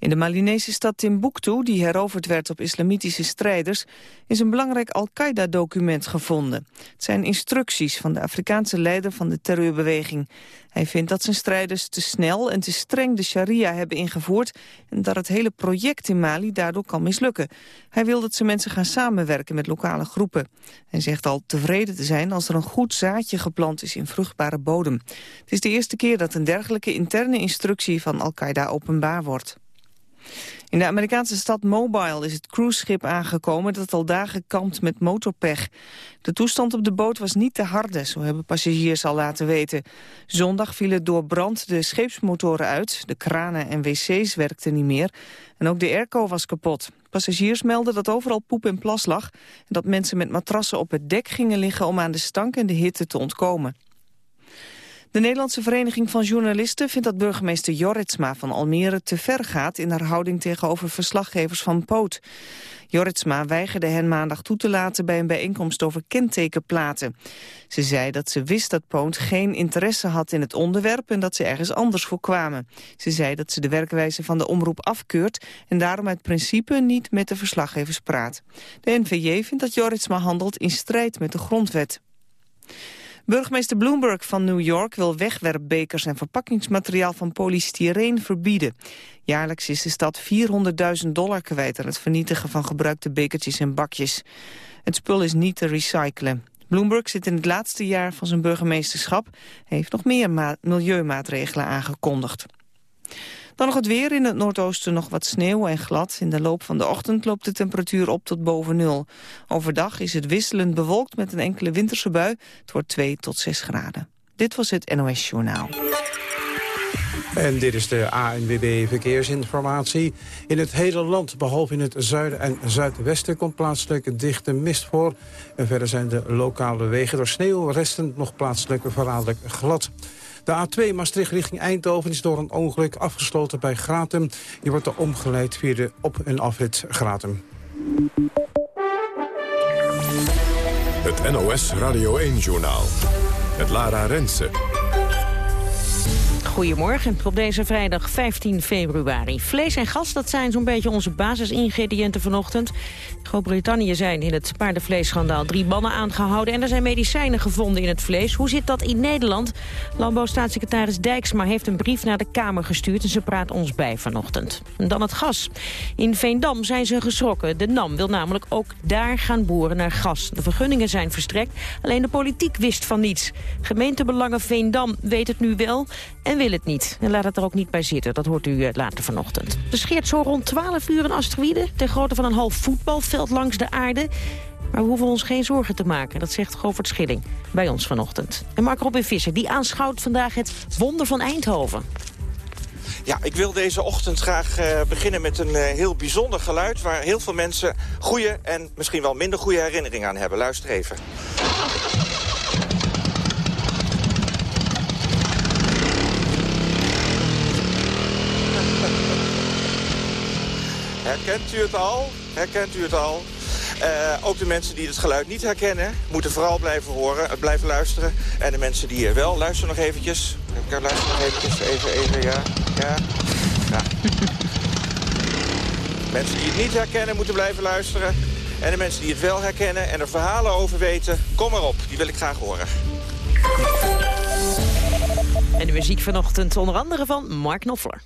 In de Malinese stad Timbuktu, die heroverd werd op islamitische strijders, is een belangrijk Al-Qaeda-document gevonden. Het zijn instructies van de Afrikaanse leider van de terreurbeweging. Hij vindt dat zijn strijders te snel en te streng de sharia hebben ingevoerd en dat het hele project in Mali daardoor kan mislukken. Hij wil dat ze mensen gaan samenwerken met lokale groepen. Hij zegt al tevreden te zijn als er een goed zaadje geplant is in vruchtbare bodem. Het is de eerste keer dat een dergelijke interne instructie van Al-Qaeda openbaar wordt. In de Amerikaanse stad Mobile is het cruiseschip aangekomen dat al dagen kampt met motorpech. De toestand op de boot was niet te harde, zo hebben passagiers al laten weten. Zondag vielen door brand de scheepsmotoren uit, de kranen en wc's werkten niet meer en ook de airco was kapot. Passagiers melden dat overal poep en plas lag en dat mensen met matrassen op het dek gingen liggen om aan de stank en de hitte te ontkomen. De Nederlandse Vereniging van Journalisten vindt dat burgemeester Jorritsma van Almere te ver gaat in haar houding tegenover verslaggevers van Poot. Jorritsma weigerde hen maandag toe te laten bij een bijeenkomst over kentekenplaten. Ze zei dat ze wist dat Poot geen interesse had in het onderwerp en dat ze ergens anders voor kwamen. Ze zei dat ze de werkwijze van de omroep afkeurt en daarom uit principe niet met de verslaggevers praat. De NVJ vindt dat Jorritsma handelt in strijd met de grondwet. Burgemeester Bloomberg van New York wil wegwerpbekers en verpakkingsmateriaal van polystyreen verbieden. Jaarlijks is de stad 400.000 dollar kwijt aan het vernietigen van gebruikte bekertjes en bakjes. Het spul is niet te recyclen. Bloomberg zit in het laatste jaar van zijn burgemeesterschap. Hij heeft nog meer milieumaatregelen aangekondigd. Dan nog het weer. In het noordoosten nog wat sneeuw en glad. In de loop van de ochtend loopt de temperatuur op tot boven nul. Overdag is het wisselend bewolkt met een enkele winterse bui. Het wordt 2 tot 6 graden. Dit was het NOS Journaal. En dit is de ANWB Verkeersinformatie. In het hele land, behalve in het zuiden en zuidwesten... komt plaatselijk dichte mist voor. En verder zijn de lokale wegen door sneeuwresten nog plaatselijk verraderlijk glad. De A2 Maastricht richting Eindhoven is door een ongeluk afgesloten bij Gratum. Die wordt er omgeleid via de op- en afrit Gratum. Het NOS Radio 1-journaal. Het Lara Rensen. Goedemorgen, op deze vrijdag 15 februari. Vlees en gas, dat zijn zo'n beetje onze basisingrediënten vanochtend. Groot-Brittannië zijn in het paardenvleesschandaal drie mannen aangehouden... en er zijn medicijnen gevonden in het vlees. Hoe zit dat in Nederland? Landbouwstaatssecretaris Dijksma heeft een brief naar de Kamer gestuurd... en ze praat ons bij vanochtend. En dan het gas. In Veendam zijn ze geschrokken. De NAM wil namelijk ook daar gaan boren naar gas. De vergunningen zijn verstrekt, alleen de politiek wist van niets. Gemeentebelangen Veendam weet het nu wel en wil het niet. En laat het er ook niet bij zitten, dat hoort u eh, later vanochtend. Er scheert zo rond 12 uur een asteroïde... ter grootte van een half voetbalveld langs de aarde... Maar we hoeven ons geen zorgen te maken, dat zegt Govert Schilling bij ons vanochtend. En Mark Robin Visser, die aanschouwt vandaag het wonder van Eindhoven. Ja, ik wil deze ochtend graag uh, beginnen met een uh, heel bijzonder geluid... waar heel veel mensen goede en misschien wel minder goede herinneringen aan hebben. Luister even. Herkent u het al? Herkent u het al? Uh, ook de mensen die het geluid niet herkennen, moeten vooral blijven horen, uh, blijven luisteren. En de mensen die er wel, luister nog eventjes. Luister nog eventjes, even, even, ja. Ja. ja. mensen die het niet herkennen, moeten blijven luisteren. En de mensen die het wel herkennen en er verhalen over weten, kom maar op. Die wil ik graag horen. En de muziek vanochtend onder andere van Mark Knopfler.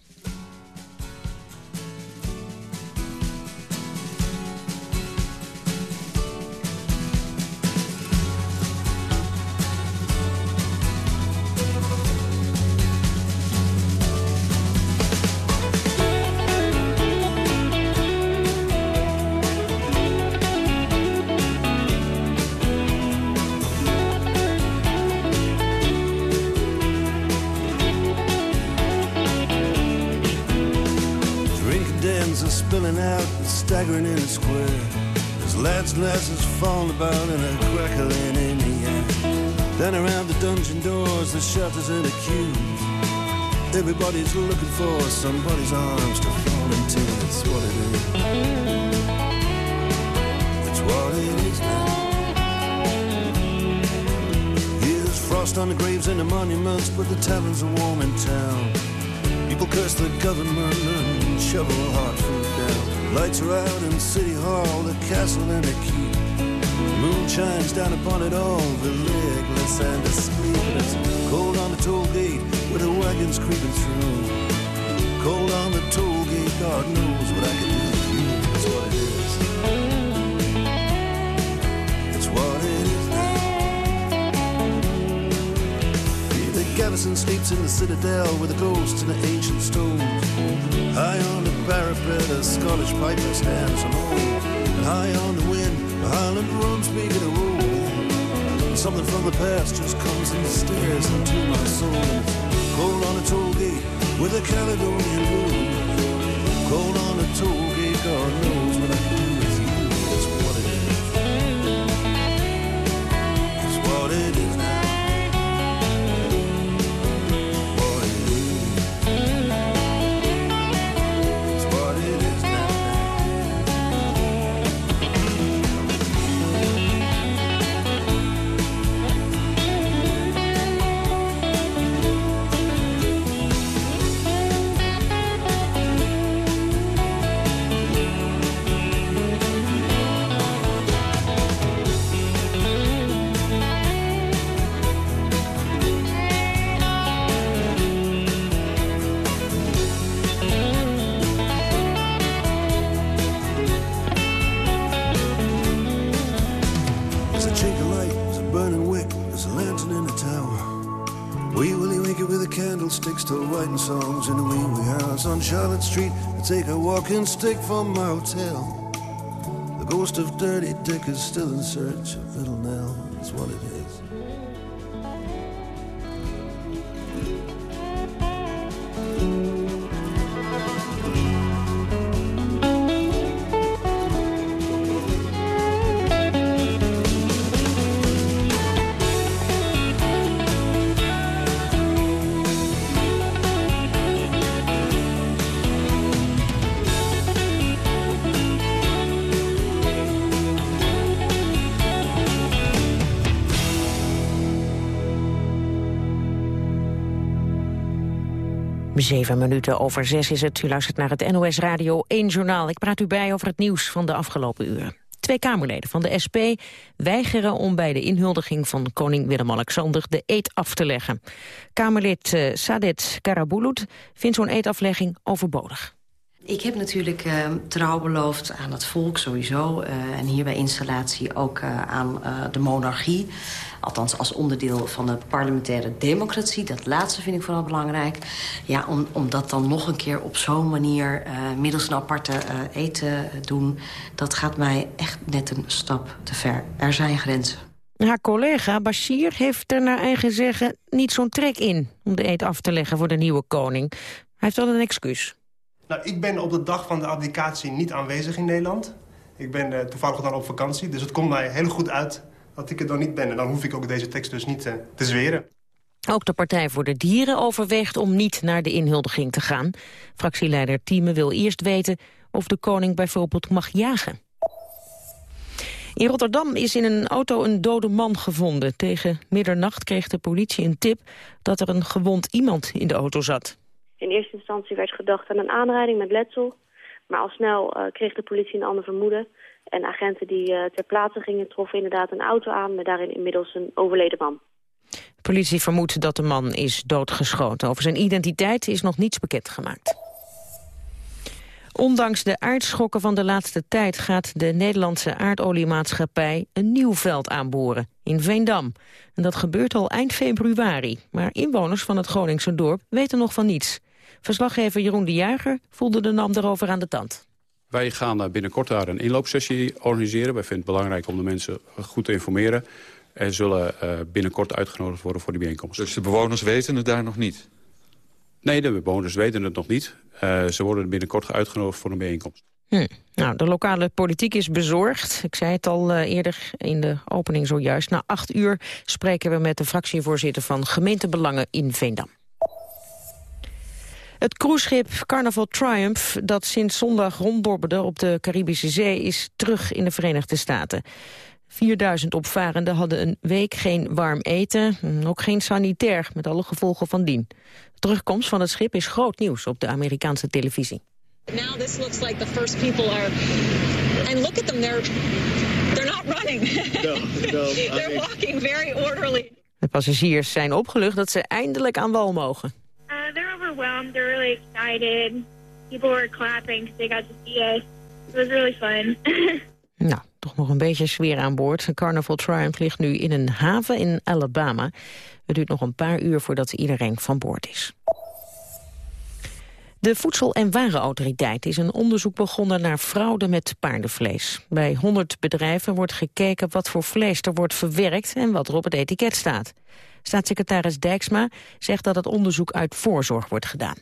The shutters and the queues. Everybody's looking for somebody's arms to fall into. It's what it is. It's what it is now. Here's Dust on the graves and the monuments, but the taverns are warm in town. People curse the government and shovel hard food down. Lights are out in City Hall, the castle and the keep. Moon shines down upon it all, the legless and. And it's cold on the toll gate where the wagon's creeping through. Cold on the toll gate, God knows what I can do. That's what it is. It's what it is. The garrison sleeps in the citadel with the ghosts and the ancient stones. High on the parapet, a Scottish piper stands alone. High on the wind, the Highland drums begin to roll. Something from the past just comes and stares into my soul. Cold on a toll gate with a Caledonian moon. Cold on a toll gate, God knows what I Street. I take a walking stick from my hotel. The ghost of Dirty Dick is still in search of Little Nell. That's what it is. Zeven minuten over zes is het. U luistert naar het NOS Radio 1 Journaal. Ik praat u bij over het nieuws van de afgelopen uren. Twee Kamerleden van de SP weigeren om bij de inhuldiging van koning Willem-Alexander de eed af te leggen. Kamerlid uh, Sadet Karabulut vindt zo'n eedaflegging overbodig. Ik heb natuurlijk uh, trouw beloofd aan het volk sowieso. Uh, en hier bij installatie ook uh, aan de monarchie. Althans als onderdeel van de parlementaire democratie. Dat laatste vind ik vooral belangrijk. Ja, om, dat dan nog een keer op zo'n manier... middels een aparte te doen... dat gaat mij echt net een stap te ver. Er zijn grenzen. Haar collega Bashir heeft er naar eigen zeggen niet zo'n trek in... om de eet af te leggen voor de nieuwe koning. Hij heeft wel een excuus. Nou, ik ben op de dag van de abdicatie niet aanwezig in Nederland. Ik ben uh, toevallig dan op vakantie, dus het komt mij heel goed uit dat ik er dan niet ben. En dan hoef ik ook deze tekst dus niet uh, te zweren. Ook de Partij voor de Dieren overweegt om niet naar de inhuldiging te gaan. Fractieleider Thieme wil eerst weten of de koning bijvoorbeeld mag jagen. In Rotterdam is in een auto een dode man gevonden. Tegen middernacht kreeg de politie een tip dat er een gewond iemand in de auto zat. In eerste instantie werd gedacht aan een aanrijding met letsel. Maar al snel uh, kreeg de politie een ander vermoeden. En agenten die uh, ter plaatse gingen troffen inderdaad een auto aan... met daarin inmiddels een overleden man. De politie vermoedt dat de man is doodgeschoten. Over zijn identiteit is nog niets bekendgemaakt. Ondanks de aardschokken van de laatste tijd gaat de Nederlandse aardoliemaatschappij een nieuw veld aanboren in Veendam. En dat gebeurt al eind februari. Maar inwoners van het Groningse dorp weten nog van niets. Verslaggever Jeroen de Jager voelde de NAM erover aan de tand. Wij gaan binnenkort daar een inloopsessie organiseren. Wij vinden het belangrijk om de mensen goed te informeren. En zullen binnenkort uitgenodigd worden voor die bijeenkomst. Dus de bewoners weten het daar nog niet? Nee, de bewoners weten het nog niet. Uh, ze worden binnenkort uitgenodigd voor een bijeenkomst. Hm. Nou, de lokale politiek is bezorgd. Ik zei het al uh, eerder in de opening zojuist. Na acht uur spreken we met de fractievoorzitter van gemeentebelangen in Veendam. Het cruiseschip Carnival Triumph, dat sinds zondag ronddobberde op de Caribische Zee, is terug in de Verenigde Staten. 4000 opvarenden hadden een week geen warm eten, ook geen sanitair, met alle gevolgen van dien. De terugkomst van het schip is groot nieuws op de Amerikaanse televisie. Now this looks like the first people are, and look at them, they're, they're not running. No, no, they're walking very orderly. De passagiers zijn opgelucht dat ze eindelijk aan wal mogen. Uh, they're overwhelmed, they're really excited. People were clapping they got to see us. It was really fun. nou, toch nog een beetje sfeer aan boord. Carnival Triumph ligt nu in een haven in Alabama. Het duurt nog een paar uur voordat iedereen van boord is. De Voedsel- en Warenautoriteit is een onderzoek begonnen naar fraude met paardenvlees. Bij 100 bedrijven wordt gekeken wat voor vlees er wordt verwerkt en wat er op het etiket staat. Staatssecretaris Dijksma zegt dat het onderzoek uit voorzorg wordt gedaan.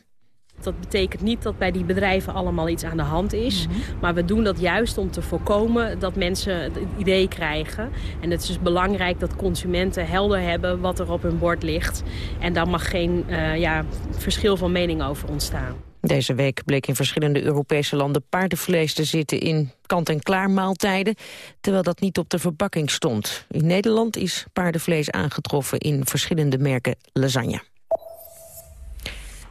Dat betekent niet dat bij die bedrijven allemaal iets aan de hand is. Mhm. Maar we doen dat juist om te voorkomen dat mensen het idee krijgen. En het is dus belangrijk dat consumenten helder hebben wat er op hun bord ligt. En daar mag geen uh, ja, verschil van mening over ontstaan. Deze week bleek in verschillende Europese landen paardenvlees te zitten in kant-en-klaar maaltijden, terwijl dat niet op de verpakking stond. In Nederland is paardenvlees aangetroffen in verschillende merken lasagne.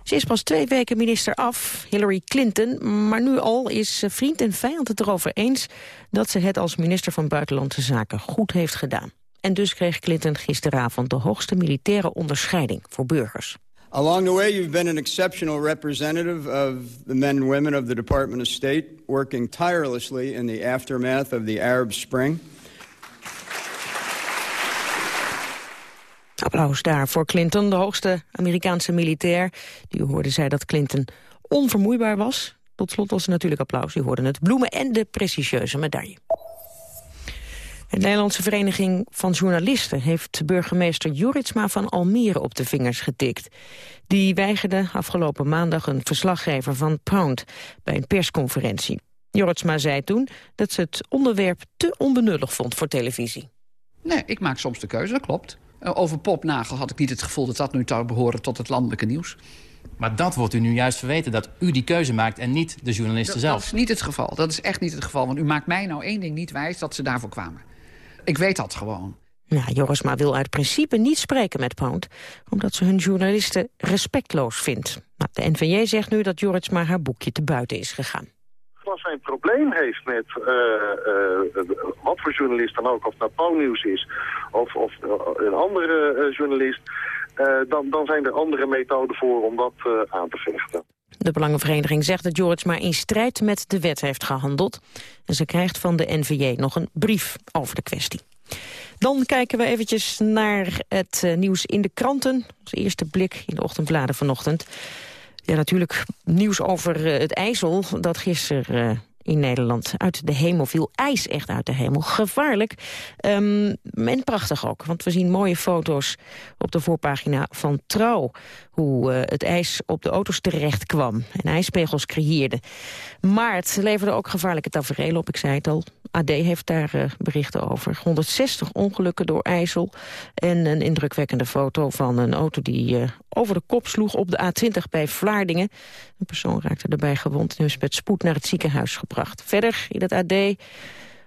Ze is pas twee weken minister af, Hillary Clinton, maar nu al is vriend en vijand het erover eens dat ze het als minister van Buitenlandse Zaken goed heeft gedaan. En dus kreeg Clinton gisteravond de hoogste militaire onderscheiding voor burgers. Along the way, you've been an exceptional representative of the men and women of the Department of State, working tirelessly in the aftermath of the Arab Spring. Applaus daar voor Clinton, de hoogste Amerikaanse militair. Die hoorde zei dat Clinton onvermoeibaar was. Tot slot was er natuurlijk applaus, u hoorde het. Bloemen en de prestigieuze medaille. De Nederlandse Vereniging van Journalisten heeft burgemeester Joritsma van Almere op de vingers getikt. Die weigerde afgelopen maandag een verslaggever van Pound bij een persconferentie. Joritsma zei toen dat ze het onderwerp te onbenullig vond voor televisie. Nee, ik maak soms de keuze, dat klopt. Eh, over Popnagel had ik niet het gevoel dat dat nu zou behoren tot het landelijke nieuws. Maar dat wordt u nu juist verweten, dat u die keuze maakt en niet de journalisten zelf. Dat is niet het geval, dat is echt niet het geval. Want u maakt mij nou één ding niet wijs, dat ze daarvoor kwamen. Ik weet dat gewoon. Nou, Jorisma wil uit principe niet spreken met Pound... omdat ze hun journalisten respectloos vindt. Nou, de NVJ zegt nu dat Jorisma haar boekje te buiten is gegaan. Als hij een probleem heeft met uh, uh, wat voor journalist dan ook... of het nou Nieuws is of, of een andere journalist... dan, dan zijn er andere methoden voor om dat aan te vechten. De Belangenvereniging zegt dat George maar in strijd met de wet heeft gehandeld. En ze krijgt van de NVJ nog een brief over de kwestie. Dan kijken we eventjes naar het uh, nieuws in de kranten. Onze eerste blik in de ochtendbladen vanochtend. Ja, natuurlijk nieuws over het IJssel dat gisteren in Nederland uit de hemel viel. IJs echt uit de hemel. Gevaarlijk. Um, en prachtig ook, want we zien mooie foto's op de voorpagina van Trouw. Hoe uh, het ijs op de auto's terecht kwam en ijspegels creëerde. Maar het leverde ook gevaarlijke tafereelen op, ik zei het al. AD heeft daar uh, berichten over. 160 ongelukken door IJssel. En een indrukwekkende foto van een auto die uh, over de kop sloeg op de A20 bij Vlaardingen. Een persoon raakte daarbij gewond en is met spoed naar het ziekenhuis gebracht. Verder in het AD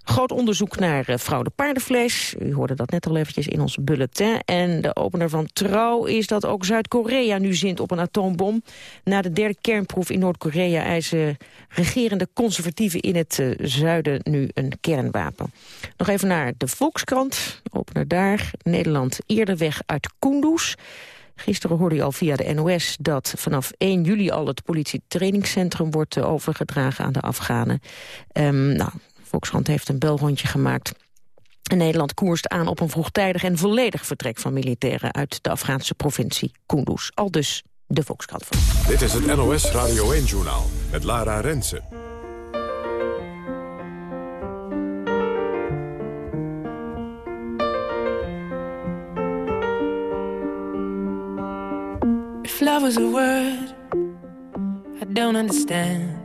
Groot onderzoek naar uh, fraude paardenvlees. U hoorde dat net al eventjes in ons bulletin. En de opener van Trouw is dat ook Zuid-Korea nu zint op een atoombom. Na de derde kernproef in Noord-Korea eisen regerende conservatieven in het uh, zuiden nu een kernwapen. Nog even naar de Volkskrant. Opener daar. Nederland eerder weg uit Kunduz. Gisteren hoorde je al via de NOS dat vanaf 1 juli al het politietrainingscentrum wordt uh, overgedragen aan de Afghanen. Um, nou, Volkskrant heeft een belrondje gemaakt. En Nederland koerst aan op een vroegtijdig en volledig vertrek van militairen uit de Afghaanse provincie Kunduz. Al dus de Volkskrant. Dit is het NOS Radio 1-journaal met Lara Rensen. If love was a word I don't understand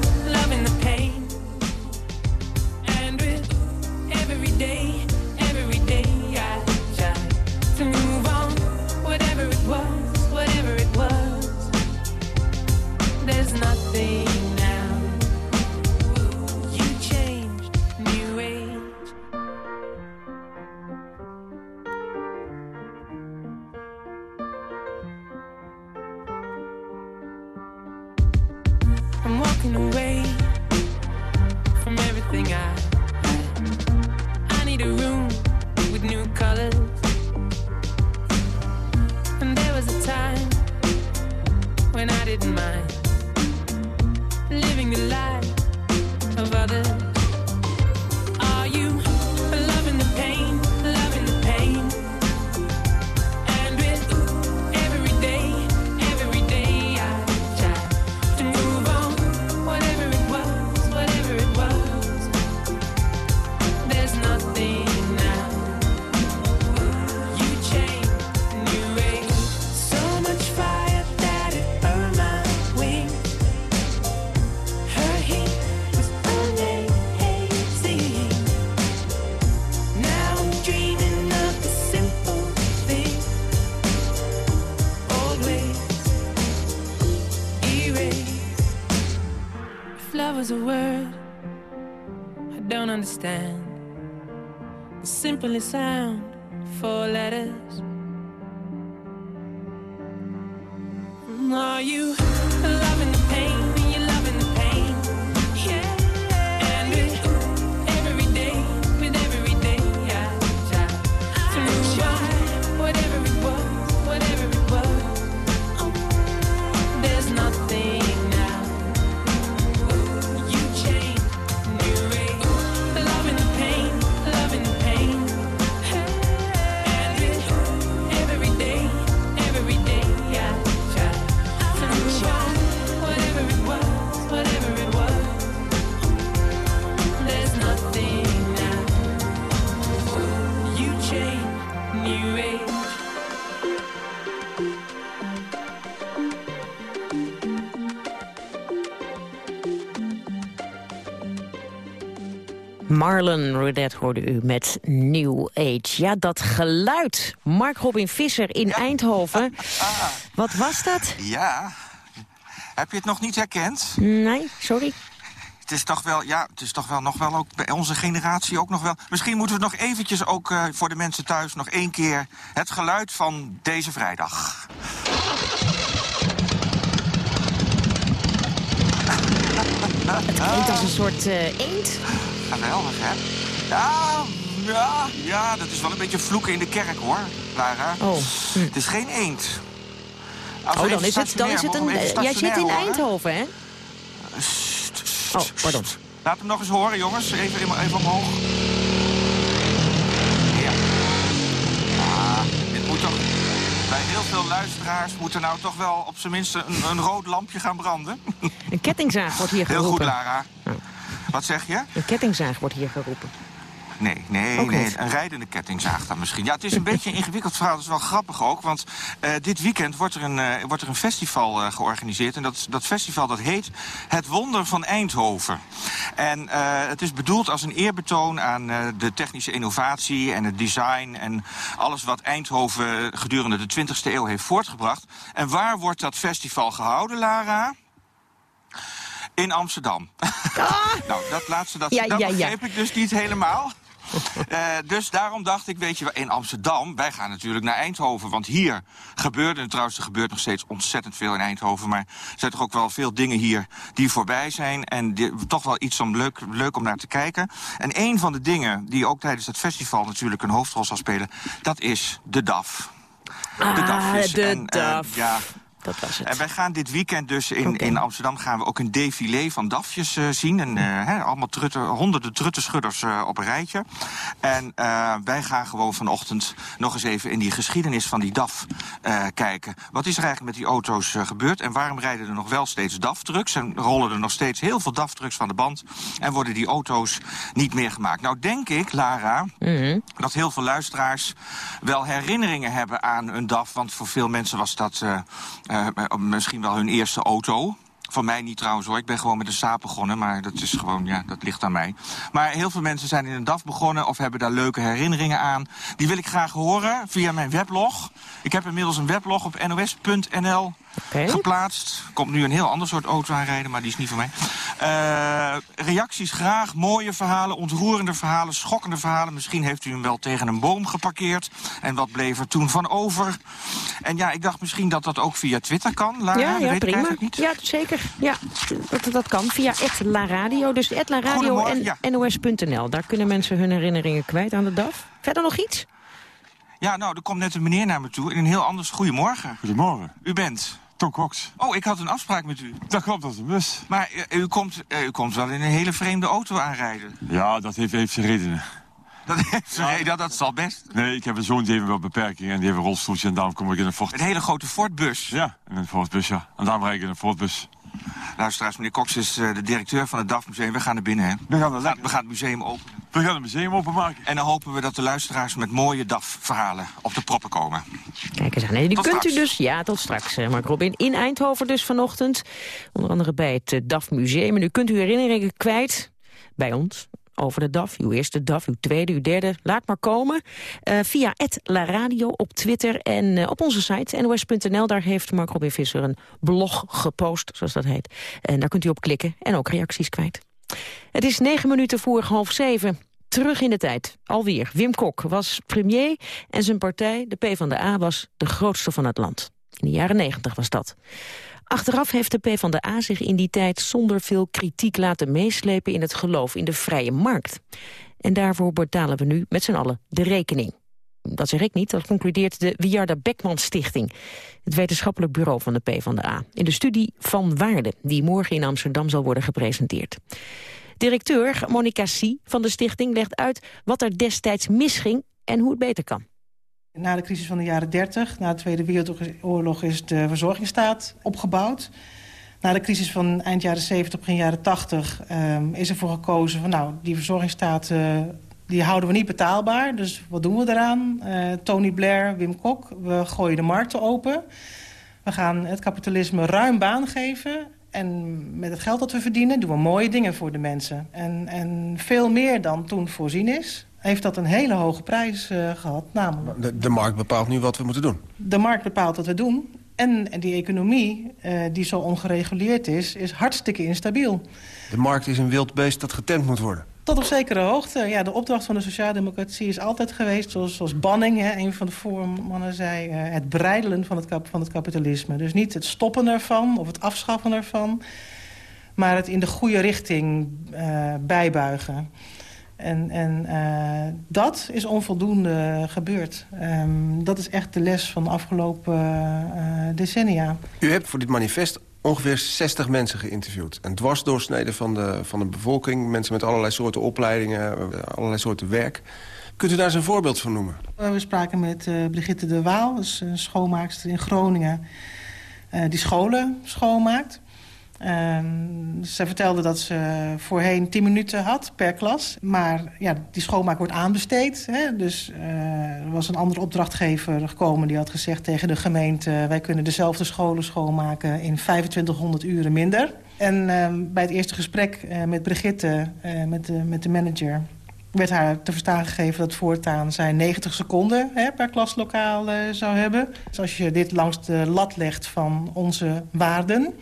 Sound, Marlon Rudet hoorde u met New Age. Ja, dat geluid. Mark Robin Visser in Eindhoven. Wat was dat? Ja. Heb je het nog niet herkend? Nee, sorry. Het is toch wel, ja, het is toch wel nog wel ook bij onze generatie ook nog wel. Misschien moeten we nog eventjes ook eh, voor de mensen thuis nog één keer het geluid van deze vrijdag. Het klinkt als een soort eh, eend. Geweldig, hè? Ja, ja, ja, dat is wel een beetje vloeken in de kerk, hoor, Lara. Oh. Het is geen eend. Als Oh, dan is het, dan is het een... eh, Jij zit in. Eindhoven, hè? Oh, pardon. Laat hem nog eens horen, jongens. Even, even omhoog. Ja. Ah, dit moet toch... Bij heel veel luisteraars moet er nou toch wel op zijn minst een, een rood lampje gaan branden. Een kettingzaag wordt hier Heel geroepen. goed, Lara. Wat zeg je? Een kettingzaag wordt hier geroepen. Nee, nee, nee. Een rijdende kettingzaag dan misschien. Ja, het is een beetje een ingewikkeld verhaal. Dat is wel grappig ook. Want eh, dit weekend wordt er een, eh, wordt er een festival eh, georganiseerd. En dat, dat festival dat heet Het Wonder van Eindhoven. En het is bedoeld als een eerbetoon aan de technische innovatie en het design... en alles wat Eindhoven gedurende de 20e eeuw heeft voortgebracht. En waar wordt dat festival gehouden, Lara? In Amsterdam. nou, dat laatste, dat, Ja, dat ja, ja. begreep ik dus niet helemaal. Eh, dus daarom dacht ik, weet je, wel, in Amsterdam, wij gaan natuurlijk naar Eindhoven. Want hier gebeurde, en trouwens er gebeurt nog steeds ontzettend veel in Eindhoven. Maar er zijn toch ook wel veel dingen hier die voorbij zijn. En die- toch wel iets om leuk, leuk om naar te kijken. En een van de dingen die ook tijdens het festival natuurlijk een hoofdrol zal spelen, dat is de DAF. de Ah, DAF. de En, eh, DAF. ja, Dat was het. en wij gaan dit weekend dus in, in Amsterdam gaan we ook een défilé van dafjes eh, zien. En, eh, allemaal trutten, honderden truttenschudders eh, op een rijtje. En wij gaan gewoon vanochtend nog eens even in die geschiedenis van die DAF kijken. Wat is er eigenlijk met die auto's gebeurd? En waarom rijden er nog wel steeds DAF-trucks? En rollen er nog steeds heel veel DAF-trucks van de band? En worden die auto's niet meer gemaakt? Nou denk ik, Lara, dat heel veel luisteraars wel herinneringen hebben aan een DAF. Want voor veel mensen was dat misschien wel hun eerste auto. Van mij niet trouwens hoor. Ik ben gewoon met een saap begonnen. Maar dat is gewoon, ja, dat ligt aan mij. Maar heel veel mensen zijn in een DAF begonnen of hebben daar leuke herinneringen aan. Die wil ik graag horen via mijn weblog. Ik heb inmiddels een weblog op nos.nl geplaatst. Komt nu een heel ander soort auto aanrijden, maar die is niet van mij. Eh, reacties graag, mooie verhalen, ontroerende verhalen, schokkende verhalen. Misschien heeft u hem wel tegen een boom geparkeerd. En wat bleef er toen van over? En ja, ik dacht misschien dat dat ook via Twitter kan. Lara, ja, ja weet prima. eigenlijk niet. Ja, zeker. Ja, dat, dat kan via La Radio. Dus La Radio en nos.nl. Daar kunnen mensen hun herinneringen kwijt aan de DAF. Verder nog iets? Ja, nou, er komt net een meneer naar me toe in een heel anders... Goedemorgen. Goedemorgen. U bent? Tom Cox. Oh, ik had een afspraak met u. Dat klopt, dat is een bus. Maar eh, u, komt, eh, u komt wel in een hele vreemde auto aanrijden. Ja, dat heeft, heeft zijn redenen. Dat heeft zijn reden, dat zal best. Nee, ik heb een zoon die heeft wel beperkingen en die heeft een rolstoeltje en daarom kom ik in een Ford. Een hele grote Fordbus. Ja, in een Fordbus, ja. En daarom rijd ik in een Fordbus. Luisteraars, meneer Cox is eh, de directeur van het DAF Museum. We gaan naar binnen, hè? We gaan, er we gaan het museum openen. We gaan het museum openmaken. En dan hopen we dat de luisteraars met mooie DAF-verhalen op de proppen komen. Kijk eens aan. Nee, die Tot kunt straks. u dus, ja, tot straks, eh, Mark Robin. In Eindhoven dus vanochtend. Onder andere bij het eh, DAF Museum. En u kunt uw herinneringen kwijt bij ons. Over de DAF, uw eerste DAF, uw tweede, uw derde. Laat maar komen. Eh, via La Radio op Twitter en eh, op onze site nos.nl. Daar heeft Mark Robin Visser een blog gepost, zoals dat heet. En daar kunt u op klikken en ook reacties kwijt. Het is negen minuten voor half zeven. Terug in de tijd. Alweer. Wim Kok was premier en zijn partij, de PvdA, was de grootste van het land. In de jaren negentig was dat. Achteraf heeft de PvdA zich in die tijd zonder veel kritiek laten meeslepen in het geloof in de vrije markt. En daarvoor betalen we nu met z'n allen de rekening. Dat zeg ik niet, dat concludeert de Wiarda Beckman Stichting. Het wetenschappelijk bureau van de PvdA. In de studie Van Waarde, die morgen in Amsterdam zal worden gepresenteerd. Directeur Monica Sie van de stichting legt uit wat er destijds misging en hoe het beter kan. Na de crisis van de jaren 30, na de Tweede Wereldoorlog, is de verzorgingsstaat opgebouwd. Na de crisis van eind jaren 70, begin jaren 80 um, is ervoor gekozen van nou, die verzorgingsstaat uh, die houden we niet betaalbaar. Dus wat doen we eraan? Uh, Tony Blair, Wim Kok, we gooien de markten open. We gaan het kapitalisme ruim baan geven. En met het geld dat we verdienen doen we mooie dingen voor de mensen. En, en veel meer dan toen voorzien is heeft dat een hele hoge prijs uh, gehad. Namelijk, de, de markt bepaalt nu wat we moeten doen. De markt bepaalt wat we doen. En, en die economie, uh, die zo ongereguleerd is, is hartstikke instabiel. De markt is een wild beest dat getemd moet worden. Tot op zekere hoogte. Ja, de opdracht van de sociaaldemocratie is altijd geweest... zoals, zoals Banning, hè, een van de voormannen zei... Uh, het breidelen van het, kap, van het kapitalisme. Dus niet het stoppen ervan of het afschaffen ervan... maar het in de goede richting bijbuigen. En, en uh, dat is onvoldoende gebeurd. Um, dat is echt de les van de afgelopen uh, decennia. U hebt voor dit manifest ongeveer 60 mensen geïnterviewd. Een dwarsdoorsnede van de, van de bevolking. Mensen met allerlei soorten opleidingen, allerlei soorten werk. Kunt u daar eens een voorbeeld van noemen? We spraken met uh, Brigitte de Waal, een schoonmaakster in Groningen... die scholen schoonmaakt. Um, ze vertelde dat ze voorheen 10 minuten had per klas. Maar ja, die schoonmaak wordt aanbesteed. Hè? Dus uh, er was een andere opdrachtgever gekomen die had gezegd tegen de gemeente... wij kunnen dezelfde scholen schoonmaken in 2500 uren minder. En uh, bij het eerste gesprek uh, met Brigitte, met, de, met de manager werd haar te verstaan gegeven dat voortaan zij 90 seconden hè, per klaslokaal zou hebben. Dus als je dit langs de lat legt van onze waarden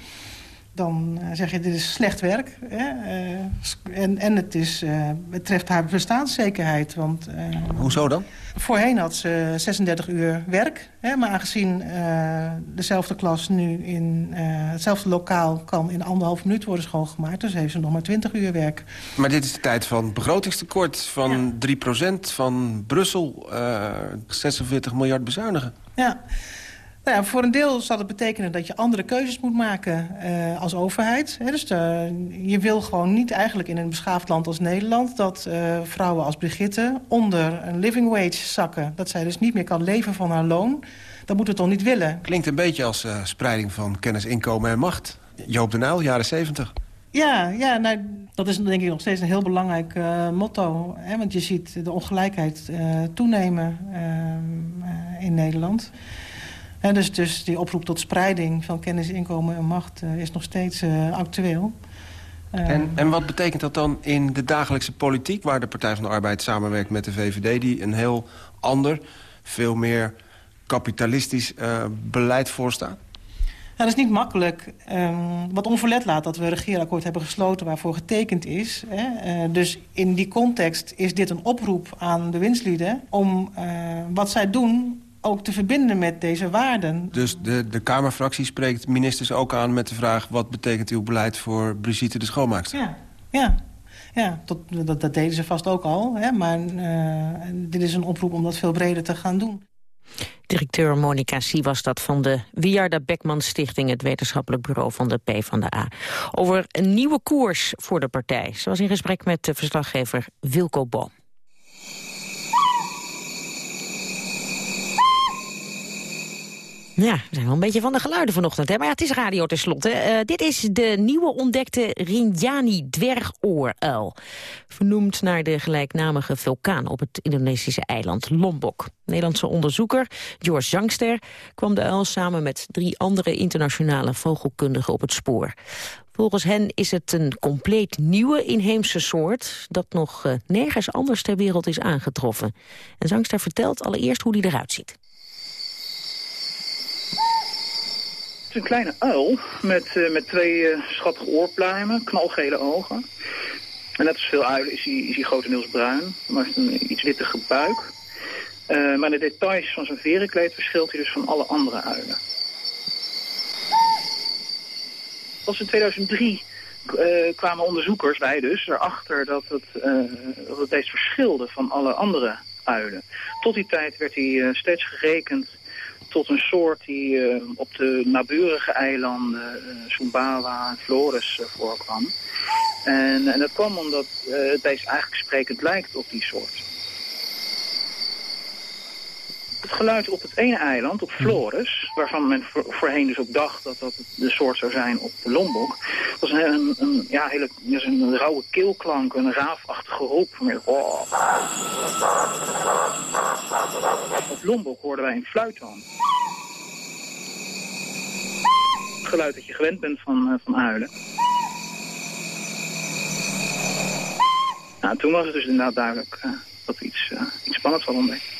dan uh, zeg je, dit is slecht werk. Hè? Uh, en, en het, is, uh, het treft haar bestaanszekerheid. Want, Hoezo dan? Voorheen had ze 36 uur werk. Hè? Maar aangezien dezelfde klas nu in hetzelfde lokaal... kan in anderhalf minuut worden schoongemaakt... dus heeft ze nog maar 20 uur werk. Maar dit is de tijd van begrotingstekort van ja. 3% van Brussel. 46 miljard bezuinigen. Ja. Nou ja, voor een deel zal het betekenen dat je andere keuzes moet maken uh, als overheid. He, dus de, je wil gewoon niet eigenlijk in een beschaafd land als Nederland... dat uh, vrouwen als Brigitte onder een living wage zakken. Dat zij dus niet meer kan leven van haar loon. Dat moet het toch niet willen. Klinkt een beetje als uh, spreiding van kennis, inkomen en macht. Joop de Nijl, jaren 70. Ja, ja nou, dat is denk ik nog steeds een heel belangrijk uh, motto. Hè? Want je ziet de ongelijkheid uh, toenemen uh, in Nederland. En dus, dus die oproep tot spreiding van kennis, inkomen en macht uh, is nog steeds uh, actueel. Uh, en, en wat betekent dat dan in de dagelijkse politiek... waar de Partij van de Arbeid samenwerkt met de VVD... die een heel ander, veel meer kapitalistisch beleid voorstaat? dat is niet makkelijk. Um, wat onverlet laat dat we een regeerakkoord hebben gesloten... waarvoor getekend is. Hè. Uh, dus in die context is dit een oproep aan de winstlieden... om uh, wat zij doen ook te verbinden met deze waarden. Dus de, de Kamerfractie spreekt ministers ook aan met de vraag... wat betekent uw beleid voor Brigitte de schoonmaakster? Ja, ja. Ja, dat, dat, dat deden ze vast ook al. Hè, maar uh, dit is een oproep om dat veel breder te gaan doen. Directeur Monica Sie was dat van de Wiarda Beckman Stichting... het wetenschappelijk bureau van de PvdA. Over een nieuwe koers voor de partij. Ze was in gesprek met de verslaggever Wilco Boom. Ja, we zijn wel een beetje van de geluiden vanochtend. Hè? Maar ja, het is radio tenslotte. Uh, dit is de nieuwe ontdekte Rinjani dwergooruil. Vernoemd naar de gelijknamige vulkaan op het Indonesische eiland Lombok. Nederlandse onderzoeker George Zangster kwam de uil samen met drie andere internationale vogelkundigen op het spoor. Volgens hen is het een compleet nieuwe inheemse soort... dat nog uh, nergens anders ter wereld is aangetroffen. En Zangster vertelt allereerst hoe die eruit ziet. Het is een kleine uil met, uh, met twee uh, schattige oorpluimen, knalgele ogen. En net als veel uilen is hij, is hij grotendeels bruin, maar heeft een iets wittige buik. Uh, maar de details van zijn verenkleed verschilt hij dus van alle andere uilen. Pas in 2003 kwamen onderzoekers, wij dus, erachter dat het, dat het best verschilde van alle andere uilen. Tot die tijd werd hij steeds gerekend tot een soort die uh, op de naburige eilanden, uh, Sumbawa en Flores, uh, voorkwam. En, en, dat kwam omdat het eigenlijk sprekend lijkt op die soort. Het geluid op het ene eiland, op Flores, waarvan men voorheen dus ook dacht dat dat de soort zou zijn op de Lombok, was een, een, een ja, hele, dus een rauwe keelklank, een raafachtige roep. oh. Op Lombok hoorden wij een fluittoon. Het geluid dat je gewend bent van, van huilen. Nou, toen was het dus inderdaad duidelijk uh, dat we iets, uh, iets spannends hadden ontdekt.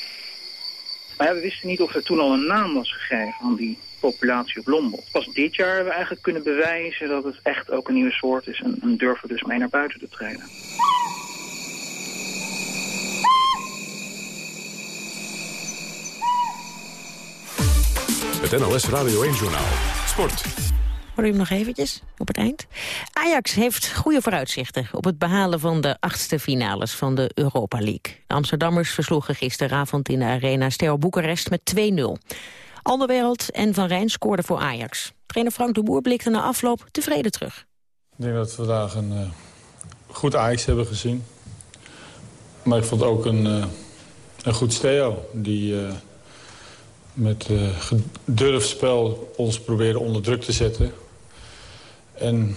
Maar ja, we wisten niet of er toen al een naam was gegeven aan die populatie op. Pas dit jaar hebben we eigenlijk kunnen bewijzen dat het echt ook een nieuwe soort is... en, en durven dus mee naar buiten te treden. Het NLS Radio 1-journaal. Sport. Hoor je hem nog eventjes op het eind? Ajax heeft goede vooruitzichten op het behalen van de achtste finales van de Europa League. De Amsterdammers versloegen gisteravond in de arena Ster Boekarest met 2-0. Anderwereld en Van Rijn scoorden voor Ajax. Trainer Frank de Boer blikte na afloop tevreden terug. Ik denk dat we vandaag een uh, goed Ajax hebben gezien. Maar ik vond ook een, uh, een goed Steo die... Uh, met uh, gedurfd spel ons probeerde onder druk te zetten. En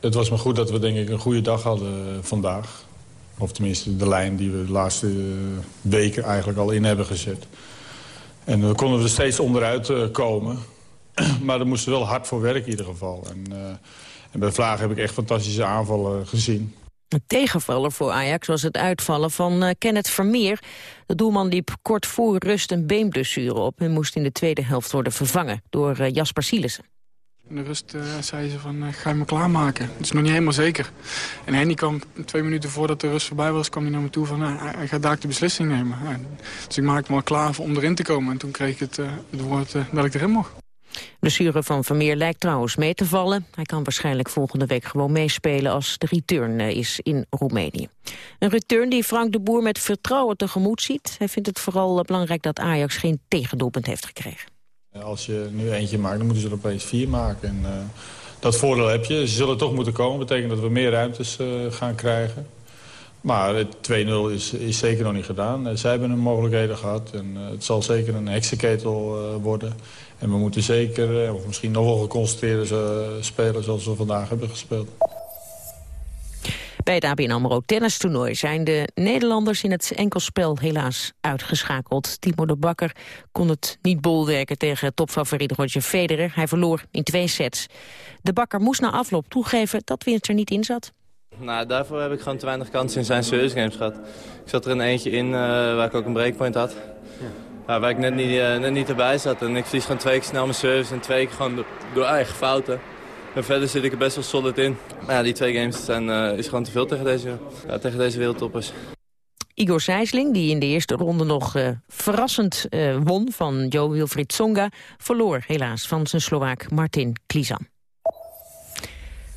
het was maar goed dat we denk ik een goede dag hadden vandaag. Of tenminste de lijn die we de laatste weken eigenlijk al in hebben gezet. En dan konden we er steeds onderuit komen. maar daar moesten we wel hard voor werken in ieder geval. En, en bij Vlaag heb ik echt fantastische aanvallen gezien. Een tegenvaller voor Ajax was het uitvallen van uh, Kenneth Vermeer. De doelman liep kort voor rust een beenblessure op... en moest in de tweede helft worden vervangen door uh, Jasper Sielissen. In de rust uh, zei ze van, ga je me klaarmaken. Dat is nog niet helemaal zeker. En Henny kwam twee minuten voordat de rust voorbij was... kwam hij naar me toe van, hij gaat daar de beslissing nemen. dus ik maakte me al klaar om erin te komen. En toen kreeg ik het, het woord dat ik erin mocht. Blessure van Vermeer lijkt trouwens mee te vallen. Hij kan waarschijnlijk volgende week gewoon meespelen als de return is in Roemenië. Een return die Frank de Boer met vertrouwen tegemoet ziet. Hij vindt het vooral belangrijk dat Ajax geen tegendoelpunt heeft gekregen. Als je nu eentje maakt, dan moeten ze er opeens vier maken. En, dat voordeel heb je. Ze zullen toch moeten komen. Betekent dat we meer ruimtes gaan krijgen. Maar het 2-0 is, is zeker nog niet gedaan. Zij hebben hun mogelijkheden gehad. En het zal zeker een heksenketel worden. En we moeten zeker, of misschien nog wel geconcentreerder spelen zoals we vandaag hebben gespeeld. Bij het ABN AMRO tennistoernooi zijn de Nederlanders in het enkelspel helaas uitgeschakeld. Timo de Bakker kon het niet bolwerken tegen topfavoriet Roger Federer. Hij verloor in twee sets. De Bakker moest na afloop toegeven dat winst er niet in zat. Nou, daarvoor heb ik gewoon te weinig kansen in zijn service games gehad. Ik zat er een eentje in uh, waar ik ook een breakpoint had. Ja. Waar ik net niet, eh, net niet erbij zat. En ik verlies gewoon twee keer snel mijn service en twee keer gewoon door, eigen fouten. En verder zit ik er best wel solid in. Maar ja, die twee games zijn, eh, is gewoon te veel tegen deze, ja, tegen deze wereldtoppers. Igor Sijsling, die in de eerste ronde nog eh, verrassend won van Jo Wilfried Tsonga, verloor helaas van zijn Slovaak Martin Klizan.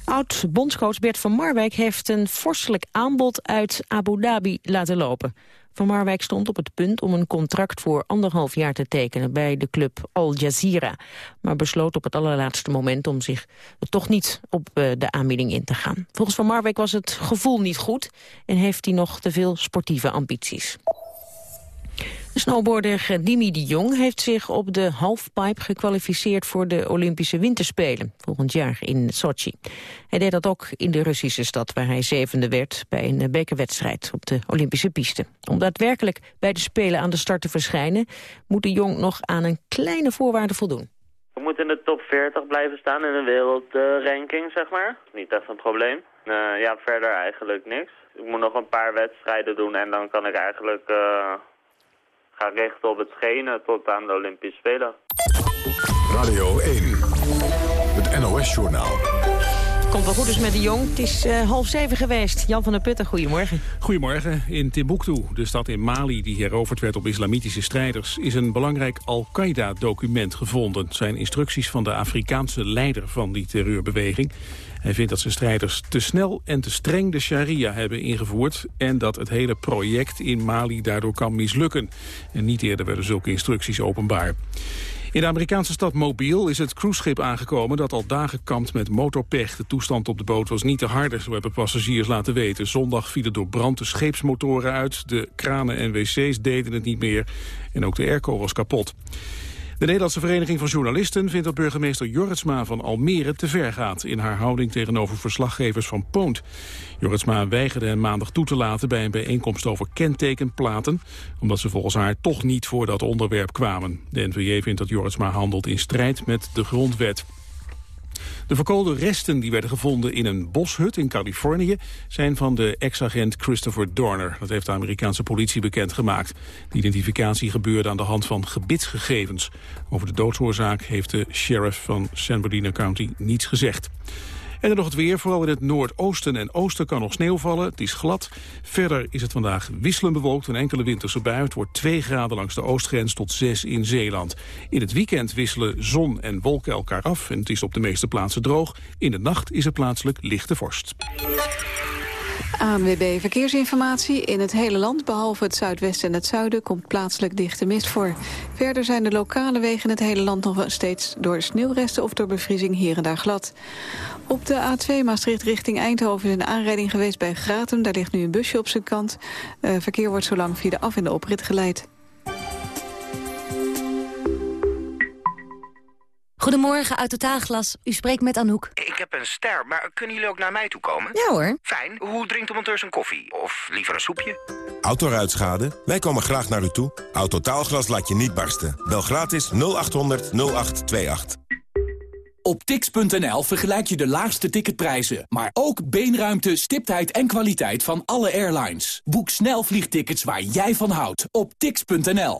Oud-bondscoach Bert van Marwijk heeft een vorstelijk aanbod uit Abu Dhabi laten lopen. Van Marwijk stond op het punt om een contract voor anderhalf jaar te tekenen bij de club Al Jazeera. Maar besloot op het allerlaatste moment om zich toch niet op eh, de aanbieding in te gaan. Volgens Van Marwijk was het gevoel niet goed en heeft hij nog te veel sportieve ambities. De snowboarder Dimi de Jong heeft zich op de halfpipe gekwalificeerd voor de Olympische Winterspelen volgend jaar in Sochi. Hij deed dat ook in de Russische stad waar hij zevende werd bij een bekerwedstrijd op de Olympische piste. Om daadwerkelijk bij de Spelen aan de start te verschijnen moet de Jong nog aan een kleine voorwaarde voldoen. We moeten in de top 40 blijven staan in de wereldranking, zeg maar. Niet echt een probleem. Uh, ja, verder eigenlijk niks. Ik moet nog een paar wedstrijden doen en dan kan ik eigenlijk... Uh ga richten op het schenen tot aan de Olympische Spelen. Radio 1, het NOS-journaal. Komt wel goed dus met de Jong. Het is uh, half zeven geweest. Jan van der Putten, goedemorgen. Goedemorgen. In Timbuktu, de stad in Mali die heroverd werd op islamitische strijders... is een belangrijk Al-Qaeda-document gevonden. Het zijn instructies van de Afrikaanse leider van die terreurbeweging. Hij vindt dat zijn strijders te snel en te streng de sharia hebben ingevoerd... en dat het hele project in Mali daardoor kan mislukken. En niet eerder werden zulke instructies openbaar. In de Amerikaanse stad Mobile is het cruiseschip aangekomen dat al dagen kampt met motorpech. De toestand op de boot was niet te harde, zo hebben passagiers laten weten. Zondag vielen door brand de scheepsmotoren uit, de kranen en wc's deden het niet meer en ook de airco was kapot. De Nederlandse Vereniging van Journalisten vindt dat burgemeester Jorritsma van Almere te ver gaat in haar houding tegenover verslaggevers van Poont. Jorritsma weigerde hem maandag toe te laten bij een bijeenkomst over kentekenplaten, omdat ze volgens haar toch niet voor dat onderwerp kwamen. De NVJ vindt dat Jorritsma handelt in strijd met de grondwet. De verkoolde resten die werden gevonden in een boshut in Californië... zijn van de ex-agent Christopher Dorner. Dat heeft de Amerikaanse politie bekendgemaakt. De identificatie gebeurde aan de hand van gebitsgegevens. Over de doodsoorzaak heeft de sheriff van San Bernardino County niets gezegd. En dan nog het weer. Vooral in het noordoosten en oosten kan nog sneeuw vallen. Het is glad. Verder is het vandaag wisselend bewolkt. Een enkele winterse bui. Het wordt 2 graden langs de oostgrens tot 6 in Zeeland. In het weekend wisselen zon en wolken elkaar af. En het is op de meeste plaatsen droog. In de nacht is het plaatselijk lichte vorst. ANWB Verkeersinformatie. In het hele land, behalve het zuidwesten en het zuiden, komt plaatselijk dichte mist voor. Verder zijn de lokale wegen in het hele land nog steeds door sneeuwresten of door bevriezing hier en daar glad. Op de A2 Maastricht richting Eindhoven is een aanrijding geweest bij Gratum. Daar ligt nu een busje op zijn kant. Uh, verkeer wordt zo lang via de af- en de oprit geleid. Goedemorgen, uit Totaalglas. U spreekt met Anouk. Ik heb een ster, maar kunnen jullie ook naar mij toe komen? Ja hoor. Fijn. Hoe drinkt de monteur zijn koffie? Of liever een soepje? Autoruitschade? Wij komen graag naar u toe. Autotaalglas laat je niet barsten. Bel gratis 0800 0828. Op tix.nl vergelijk je de laagste ticketprijzen, maar ook beenruimte, stiptheid en kwaliteit van alle airlines. Boek snel vliegtickets waar jij van houdt op tix.nl.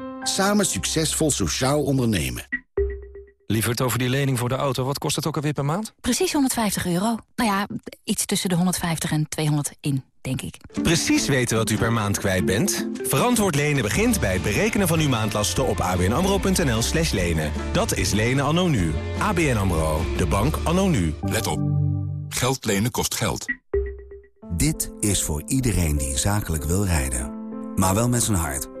Samen succesvol sociaal ondernemen. Lieverd, over die lening voor de auto, wat kost het ook alweer per maand? Precies 150 euro. Nou ja, iets tussen de 150 en 200 in, denk ik. Precies weten wat u per maand kwijt bent? Verantwoord lenen begint bij het berekenen van uw maandlasten op abnamro.nl slash lenen. Dat is lenen anno nu. ABN AMRO, de bank anno nu. Let op. Geld lenen kost geld. Dit is voor iedereen die zakelijk wil rijden. Maar wel met zijn hart.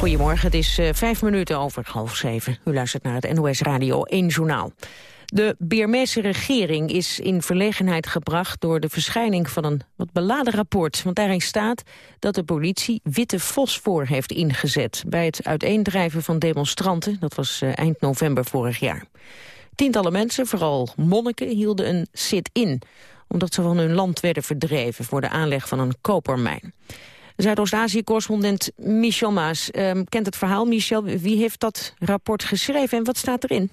Goedemorgen, het is uh, vijf minuten over half zeven. U luistert naar het NOS Radio 1 Journaal. De Birmeese regering is in verlegenheid gebracht door de verschijning van een wat beladen rapport. Want daarin staat dat de politie witte fosfor heeft ingezet bij het uiteendrijven van demonstranten. Dat was uh, eind november vorig jaar. Tientallen mensen, vooral monniken, hielden een sit-in omdat ze van hun land werden verdreven voor de aanleg van een kopermijn. Zuidoost-Azië-correspondent Michel Maas um, kent het verhaal. Michel, wie heeft dat rapport geschreven en wat staat erin?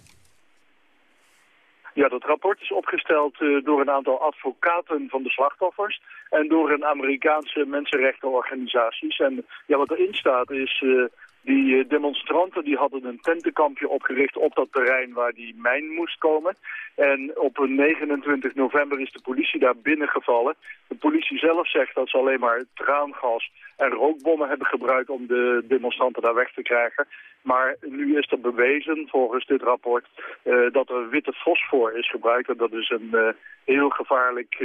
Ja, dat rapport is opgesteld uh, door een aantal advocaten van de slachtoffers en door een Amerikaanse mensenrechtenorganisaties. En ja, wat erin staat is uh, die eh, demonstranten die hadden een tentenkampje opgericht op dat terrein waar die mijn moest komen. En op 29 november is de politie daar binnengevallen. De politie zelf zegt dat ze alleen maar traangas en rookbommen hebben gebruikt om de demonstranten daar weg te krijgen. Maar nu is er bewezen, volgens dit rapport, uh, dat er witte fosfor is gebruikt. En dat is een uh, heel gevaarlijk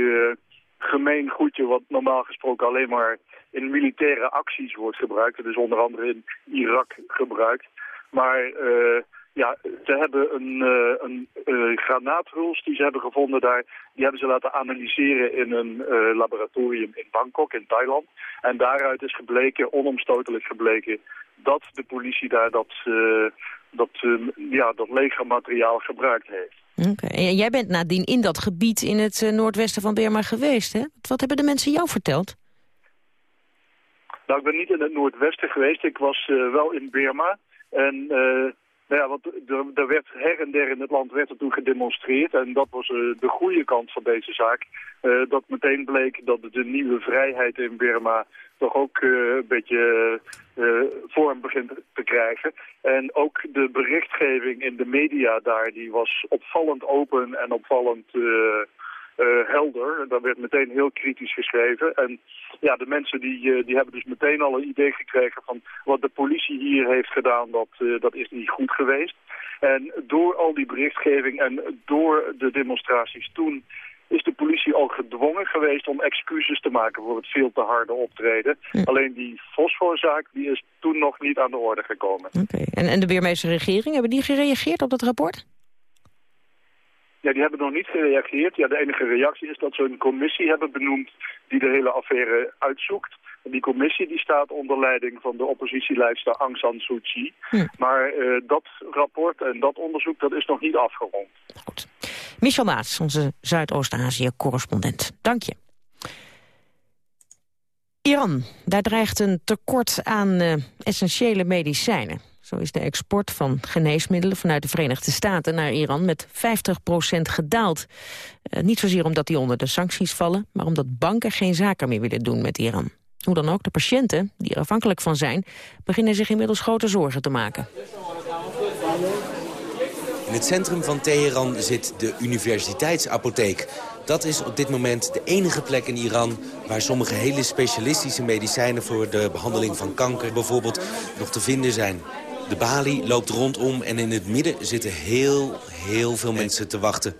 gemeen goedje wat normaal gesproken alleen maar in militaire acties wordt gebruikt. Is onder andere in Irak gebruikt. Maar uh, ja, ze hebben een, uh, een uh, granaathuls die ze hebben gevonden daar. Die hebben ze laten analyseren in een laboratorium in Bangkok, in Thailand. En daaruit is gebleken, onomstotelijk gebleken, dat de politie daar dat, dat, ja, dat legermateriaal gebruikt heeft. Oké, jij bent nadien in dat gebied in het noordwesten van Burma geweest, hè? Wat hebben de mensen jou verteld? Nou, ik ben niet in het noordwesten geweest. Ik was uh, wel in Burma. En uh, nou ja, want er, er, werd her en der in het land werd er toen gedemonstreerd. En dat was uh, de goede kant van deze zaak. dat meteen bleek dat de nieuwe vrijheid in Burma toch ook een beetje vorm begint te krijgen. En ook de berichtgeving in de media daar, die was opvallend open en opvallend helder. Daar werd meteen heel kritisch geschreven. En ja, de mensen die, uh, die hebben dus meteen al een idee gekregen van wat de politie hier heeft gedaan, dat, uh, dat is niet goed geweest. En door al die berichtgeving en door de demonstraties toen is de politie al gedwongen geweest om excuses te maken voor het veel te harde optreden. Ja. Alleen die fosforzaak die is toen nog niet aan de orde gekomen. Oké. Okay. En, en de Weermeester regering, hebben die gereageerd op dat rapport? Ja, die hebben nog niet gereageerd. Ja, de enige reactie is dat ze een commissie hebben benoemd die de hele affaire uitzoekt. En die commissie die staat onder leiding van de oppositielijster Aung San Suu Kyi. Hm. Maar uh, dat rapport en dat onderzoek dat is nog niet afgerond. Goed. Michel Maas, onze Zuidoost-Azië-correspondent. Dank je. Iran, daar dreigt een tekort aan uh, essentiële medicijnen. Zo is de export van geneesmiddelen vanuit de Verenigde Staten naar Iran met 50% gedaald. Uh, niet zozeer omdat die onder de sancties vallen, maar omdat banken geen zaken meer willen doen met Iran. Hoe dan ook, de patiënten, die er afhankelijk van zijn, beginnen zich inmiddels grote zorgen te maken. In het centrum van Teheran zit de universiteitsapotheek. Dat is op dit moment de enige plek in Iran waar sommige hele specialistische medicijnen voor de behandeling van kanker bijvoorbeeld nog te vinden zijn. De balie loopt rondom en in het midden zitten heel, heel veel mensen te wachten.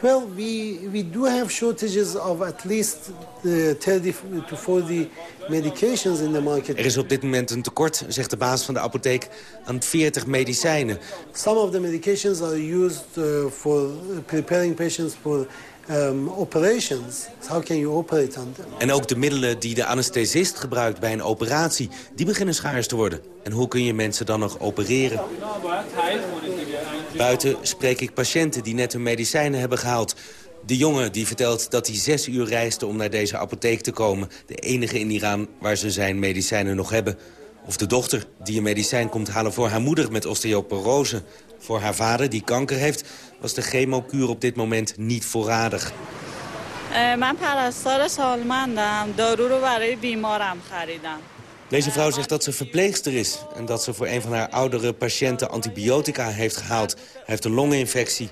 Well, we, we do have shortages of at least the 30 to 40 medications in the market. Er is op dit moment een tekort, zegt de baas van de apotheek, aan 40 medicijnen. Some of the medications are used uh, for preparing patients for um, operations. How can you operate? En ook de middelen die de anesthesist gebruikt bij een operatie, die beginnen schaars te worden. En hoe kun je mensen dan nog opereren? Buiten spreek ik patiënten die net hun medicijnen hebben gehaald. De jongen die vertelt dat hij zes uur reisde om naar deze apotheek te komen. De enige in Iran waar ze zijn medicijnen nog hebben. Of de dochter die een medicijn komt halen voor haar moeder met osteoporose. Voor haar vader die kanker heeft was de chemokuur op dit moment niet voorradig. Deze vrouw zegt dat ze verpleegster is en dat ze voor een van haar oudere patiënten antibiotica heeft gehaald. Hij heeft een longinfectie.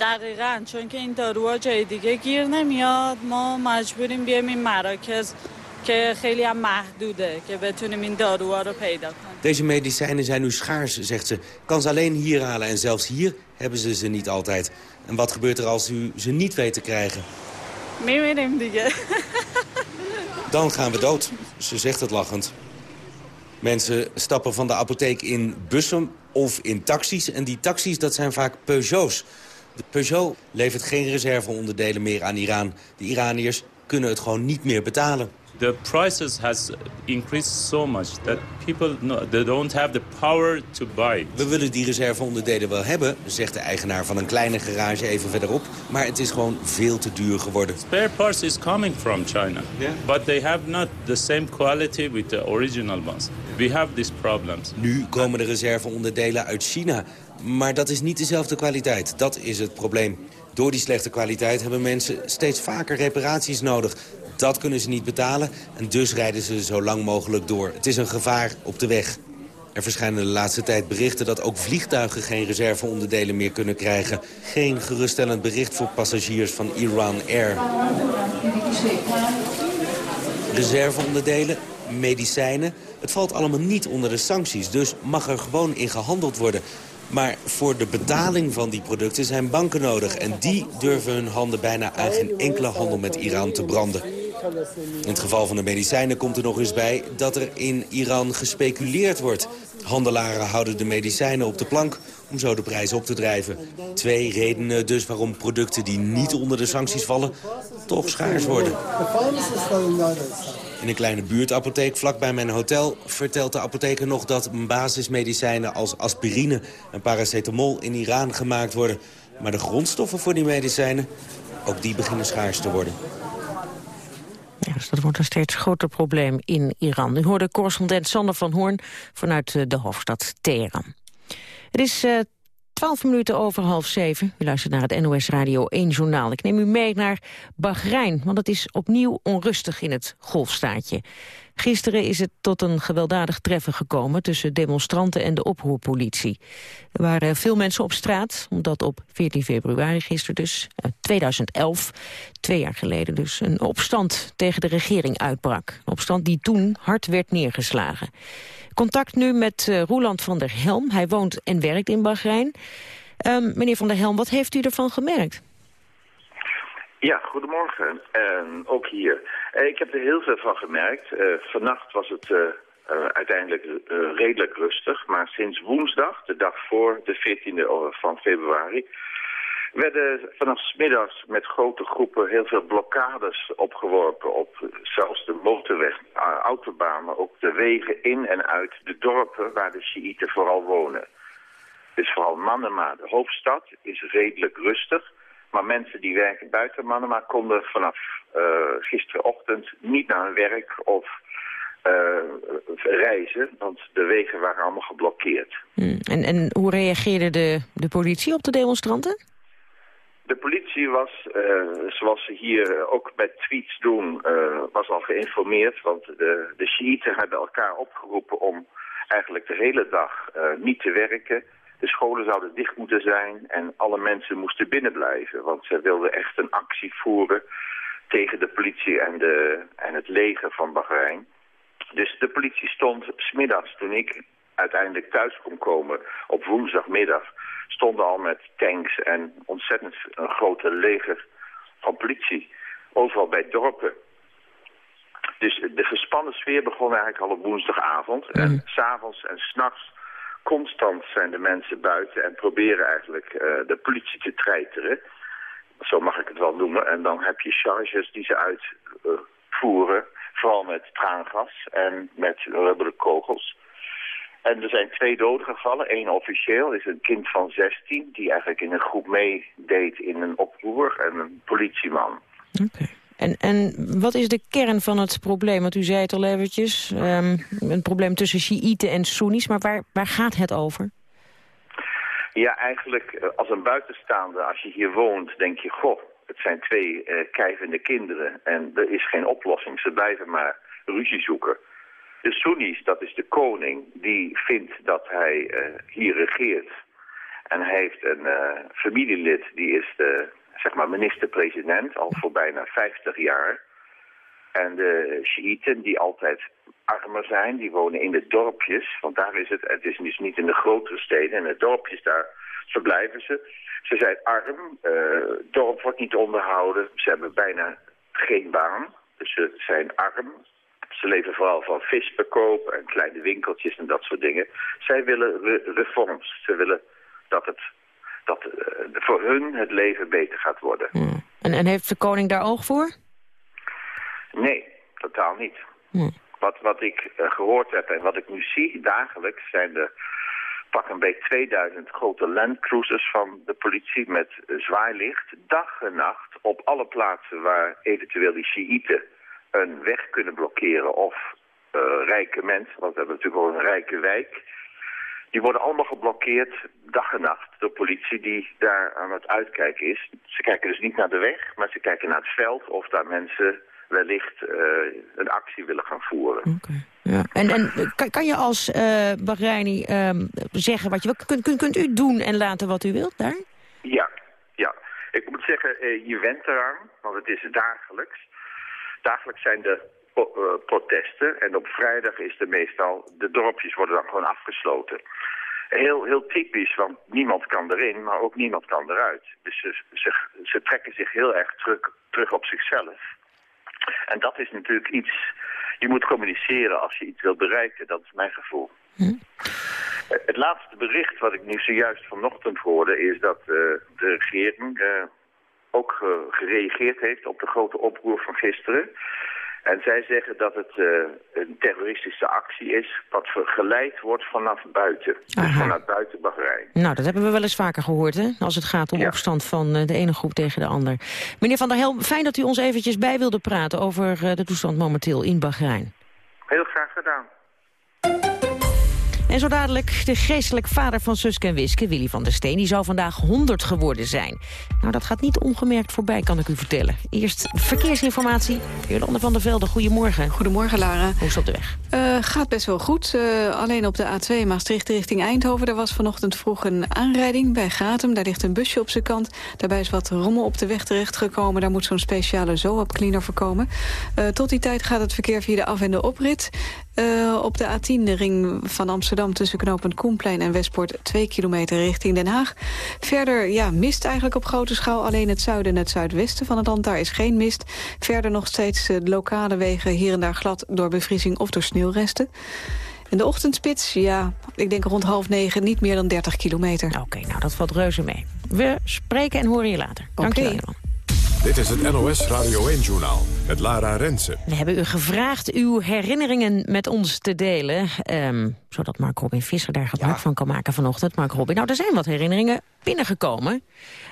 دقیقا چون که این داروها جای دیگه گیر نمیاد ما مجبوریم بیایم این مراکز deze medicijnen zijn nu schaars, zegt ze. Kan ze alleen hier halen en zelfs hier hebben ze ze niet altijd. En wat gebeurt er als u ze niet weet te krijgen? Dan gaan we dood, ze zegt het lachend. Mensen stappen van de apotheek in bussen of in taxis. En die taxis, dat zijn vaak Peugeots. De Peugeot levert geen reserveonderdelen meer aan Iran. De Iraniërs kunnen het gewoon niet meer betalen. The prices has increased so much that people no, they don't have the power to buy. We willen die reserveonderdelen wel hebben, zegt de eigenaar van een kleine garage even verderop. Maar het is gewoon veel te duur geworden. Spare parts is coming from China, yeah. but they have not the same quality with the original ones. We have these problems. Nu komen de reserveonderdelen uit China, maar dat is niet dezelfde kwaliteit. Dat is het probleem. Door die slechte kwaliteit hebben mensen steeds vaker reparaties nodig. Dat kunnen ze niet betalen en dus rijden ze zo lang mogelijk door. Het is een gevaar op de weg. Er verschijnen de laatste tijd berichten dat ook vliegtuigen geen reserveonderdelen meer kunnen krijgen. Geen geruststellend bericht voor passagiers van Iran Air. Reserveonderdelen, medicijnen, het valt allemaal niet onder de sancties. Dus mag er gewoon in gehandeld worden. Maar voor de betaling van die producten zijn banken nodig. En die durven hun handen bijna aan geen enkele handel met Iran te branden. In het geval van de medicijnen komt er nog eens bij dat er in Iran gespeculeerd wordt. Handelaren houden de medicijnen op de plank om zo de prijs op te drijven. Twee redenen dus waarom producten die niet onder de sancties vallen toch schaars worden. In een kleine buurtapotheek vlakbij mijn hotel vertelt de apotheker nog dat basismedicijnen als aspirine en paracetamol in Iran gemaakt worden. Maar de grondstoffen voor die medicijnen, ook die beginnen schaars te worden. Ja, dus dat wordt een steeds groter probleem in Iran. U hoorde correspondent Sander van Hoorn vanuit eh, de hoofdstad Teheran. Het is uh, 12 minuten over half zeven. U luistert naar het NOS Radio 1 Journaal. Ik neem u mee naar Bahrein, want het is opnieuw onrustig in het golfstaatje. Gisteren is het tot een gewelddadig treffen gekomen tussen demonstranten en de oproerpolitie. Er waren veel mensen op straat, omdat op 14 februari gisteren dus, 2011, eh, twee jaar geleden dus, een opstand tegen de regering uitbrak. Een opstand die toen hard werd neergeslagen. Contact nu met uh, Roeland van der Helm. Hij woont en werkt in Bahrein. Um, meneer van der Helm, wat heeft u ervan gemerkt? Ja, goedemorgen. En ook hier. Uh, ik heb er heel veel van gemerkt. Uh, vannacht was het uiteindelijk redelijk rustig. Maar sinds woensdag, de dag voor de 14e van februari werden vanaf middags met grote groepen heel veel blokkades opgeworpen op zelfs de motorweg, maar ook de wegen in en uit de dorpen waar de Shiiten vooral wonen. Dus vooral Manama, de hoofdstad, is redelijk rustig. Maar mensen die werken buiten Manama konden vanaf uh, gisterenochtend niet naar hun werk of uh, reizen, want de wegen waren allemaal geblokkeerd. Hmm. En, en hoe reageerde de, de politie op de demonstranten? De politie was, uh, zoals ze hier ook bij tweets doen, uh, was al geïnformeerd. Want de, de Shiiten hebben elkaar opgeroepen om eigenlijk de hele dag uh, niet te werken. De scholen zouden dicht moeten zijn en alle mensen moesten binnenblijven. Want ze wilden echt een actie voeren tegen de politie en, de, en het leger van Bahrein. Dus de politie stond smiddags toen ik uiteindelijk thuis kon komen op woensdagmiddag stonden al met tanks en ontzettend een grote leger van politie. Overal bij dorpen. Dus de gespannen sfeer begon eigenlijk al op woensdagavond. En s'avonds en s'nachts constant zijn de mensen buiten en proberen eigenlijk uh, de politie te treiteren. Zo mag ik het wel noemen. En dan heb je charges die ze uitvoeren. Vooral met traangas en met rubberen kogels. En er zijn twee doden gevallen. Eén officieel is een kind van 16 die eigenlijk in een groep meedeed in een oproer en een politieman. Oké. En, en wat is de kern van het probleem? Want u zei het al eventjes, um, een probleem tussen Shiiten en Soenies, maar waar, waar gaat het over? Ja, eigenlijk eh, als een buitenstaande, als je hier woont, denk je, goh, het zijn twee uh, kijvende kinderen en er is geen oplossing. Ze blijven maar ruzie zoeken. De Soenies, dat is de koning, die vindt dat hij uh, hier regeert. En hij heeft een familielid, die is de zeg maar minister-president al voor bijna 50 jaar. En de Shiiten, die altijd armer zijn, die wonen in de dorpjes. Want daar is het, het is dus niet in de grotere steden. In de dorpjes, daar verblijven ze. Ze zijn arm, het dorp wordt niet onderhouden. Ze hebben bijna geen baan, dus ze zijn arm. Ze leven vooral van visverkoop en kleine winkeltjes en dat soort dingen. Zij willen re reforms. Ze willen dat, het, dat uh, voor hun het leven beter gaat worden. Hmm. En, en, heeft de koning daar oog voor? Nee, totaal niet. Hmm. Wat, wat ik uh, gehoord heb en wat ik nu zie dagelijks zijn de pak een beetje 2000 grote landcruisers van de politie met zwaar licht. Dag en nacht op alle plaatsen waar eventueel die Shiiten een weg kunnen blokkeren of uh, rijke mensen, want we hebben natuurlijk ook een rijke wijk. Die worden allemaal geblokkeerd dag en nacht door politie die daar aan het uitkijken is. Ze kijken dus niet naar de weg, maar ze kijken naar het veld of daar mensen wellicht uh, een actie willen gaan voeren. Okay. Ja. En, en kan, kan je als uh, Bahreini um, zeggen wat je wil? Kunt, kunt, kunt u doen en laten wat u wilt daar? Ja, ja. Ik moet zeggen, uh, je went eraan, want het is dagelijks. Dagelijks zijn de protesten en op vrijdag is er meestal, de dorpjes worden dan gewoon afgesloten. Heel, heel typisch, want niemand kan erin, maar ook niemand kan eruit. Dus ze, ze, ze trekken zich heel erg terug, terug op zichzelf. En dat is natuurlijk iets, je moet communiceren als je iets wilt bereiken, dat is mijn gevoel. Hm. Het laatste bericht wat ik nu zojuist vanochtend hoorde is dat uh, de regering uh, ook uh, gereageerd heeft op de grote oproer van gisteren. En zij zeggen dat het uh, een terroristische actie is wat geleid wordt vanaf buiten. Dus vanuit buiten Bahrein. Nou, dat hebben we wel eens vaker gehoord, hè? Als het gaat om ja. opstand van uh, de ene groep tegen de ander. Meneer Van der Helm, fijn dat u ons eventjes bij wilde praten over uh, de toestand momenteel in Bahrein. Heel graag gedaan. En zo dadelijk de geestelijk vader van Suske en Wiske, Willy van der Steen... die zou vandaag 100 geworden zijn. Nou, dat gaat niet ongemerkt voorbij, kan ik u vertellen. Eerst verkeersinformatie. Jolande van der Velde, goedemorgen. Goedemorgen, Lara. Hoe is het op de weg? Uh, gaat best wel goed. Uh, alleen op de A2 Maastricht richting Eindhoven... daar was vanochtend vroeg een aanrijding bij Gratum. Daar ligt een busje op zijn kant. Daarbij is wat rommel op de weg terechtgekomen. Daar moet zo'n speciale zoop-cleaner voor komen. Uh, tot die tijd gaat het verkeer via de af- en de oprit... Uh, op de A10, de ring van Amsterdam tussen knooppunt Koenplein en Westpoort... 2 kilometer richting Den Haag. Verder ja, mist eigenlijk op grote schaal alleen het zuiden en het zuidwesten van het land. Daar is geen mist. Verder nog steeds de lokale wegen hier en daar glad door bevriezing of door sneeuwresten. En de ochtendspits, ja, ik denk rond half negen, niet meer dan 30 kilometer. Oké, okay, nou dat valt reuze mee. We spreken en horen je later. Dank okay. je wel. Dit is het NOS Radio 1-journaal met Lara Rensen. We hebben u gevraagd uw herinneringen met ons te delen. Um, zodat Mark Robin Visser daar gebruik ja. van kan maken vanochtend. Mark Robin, nou, er zijn wat herinneringen binnengekomen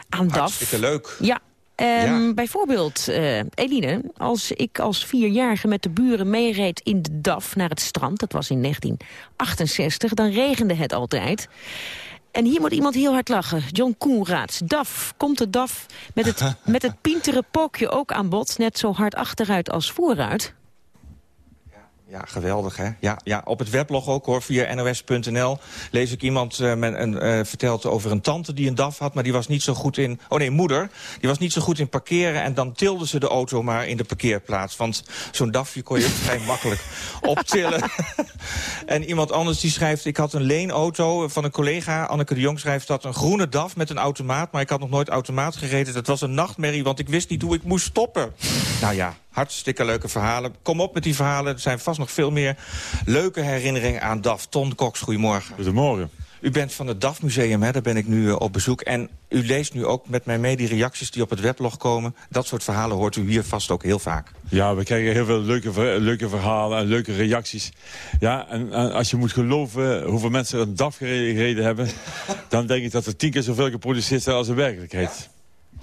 aan DAF. Hartstikke leuk. Ja, Um, ja. Bijvoorbeeld, uh, Eline, als ik als vierjarige met de buren meereed in de DAF naar het strand... dat was in 1968, dan regende het altijd... En hier moet iemand heel hard lachen. John Koenraads. DAF. Komt de DAF met het, met het pintere pookje ook aan bod? Net zo hard achteruit als vooruit? Ja, geweldig hè. Ja, ja, op het weblog ook hoor, via nos.nl lees ik iemand uh, met een, uh, vertelt over een tante die een DAF had, maar die was niet zo goed in... Oh nee, moeder. Die was niet zo goed in parkeren en dan tilde ze de auto maar in de parkeerplaats. Want zo'n DAFje kon je vrij makkelijk optillen. en iemand anders die schrijft, ik had een leenauto van een collega, Anneke de Jong schrijft dat, een groene DAF met een automaat, maar ik had nog nooit automaat gereden. Dat was een nachtmerrie, want ik wist niet hoe ik moest stoppen. nou ja, Hartstikke leuke verhalen. Kom op met die verhalen. Er zijn vast nog veel meer leuke herinneringen aan DAF. Ton Cox, goedemorgen. Goedemorgen. U bent van het DAF Museum, hè? daar ben ik nu uh, op bezoek. En u leest nu ook met mij mee die reacties die op het weblog komen. Dat soort verhalen hoort u hier vast ook heel vaak. Ja, we krijgen heel veel leuke, leuke verhalen en leuke reacties. Ja, en, en als je moet geloven hoeveel mensen een DAF gereden hebben... dan denk ik dat er tien keer zoveel geproduceerd zijn als de werkelijkheid.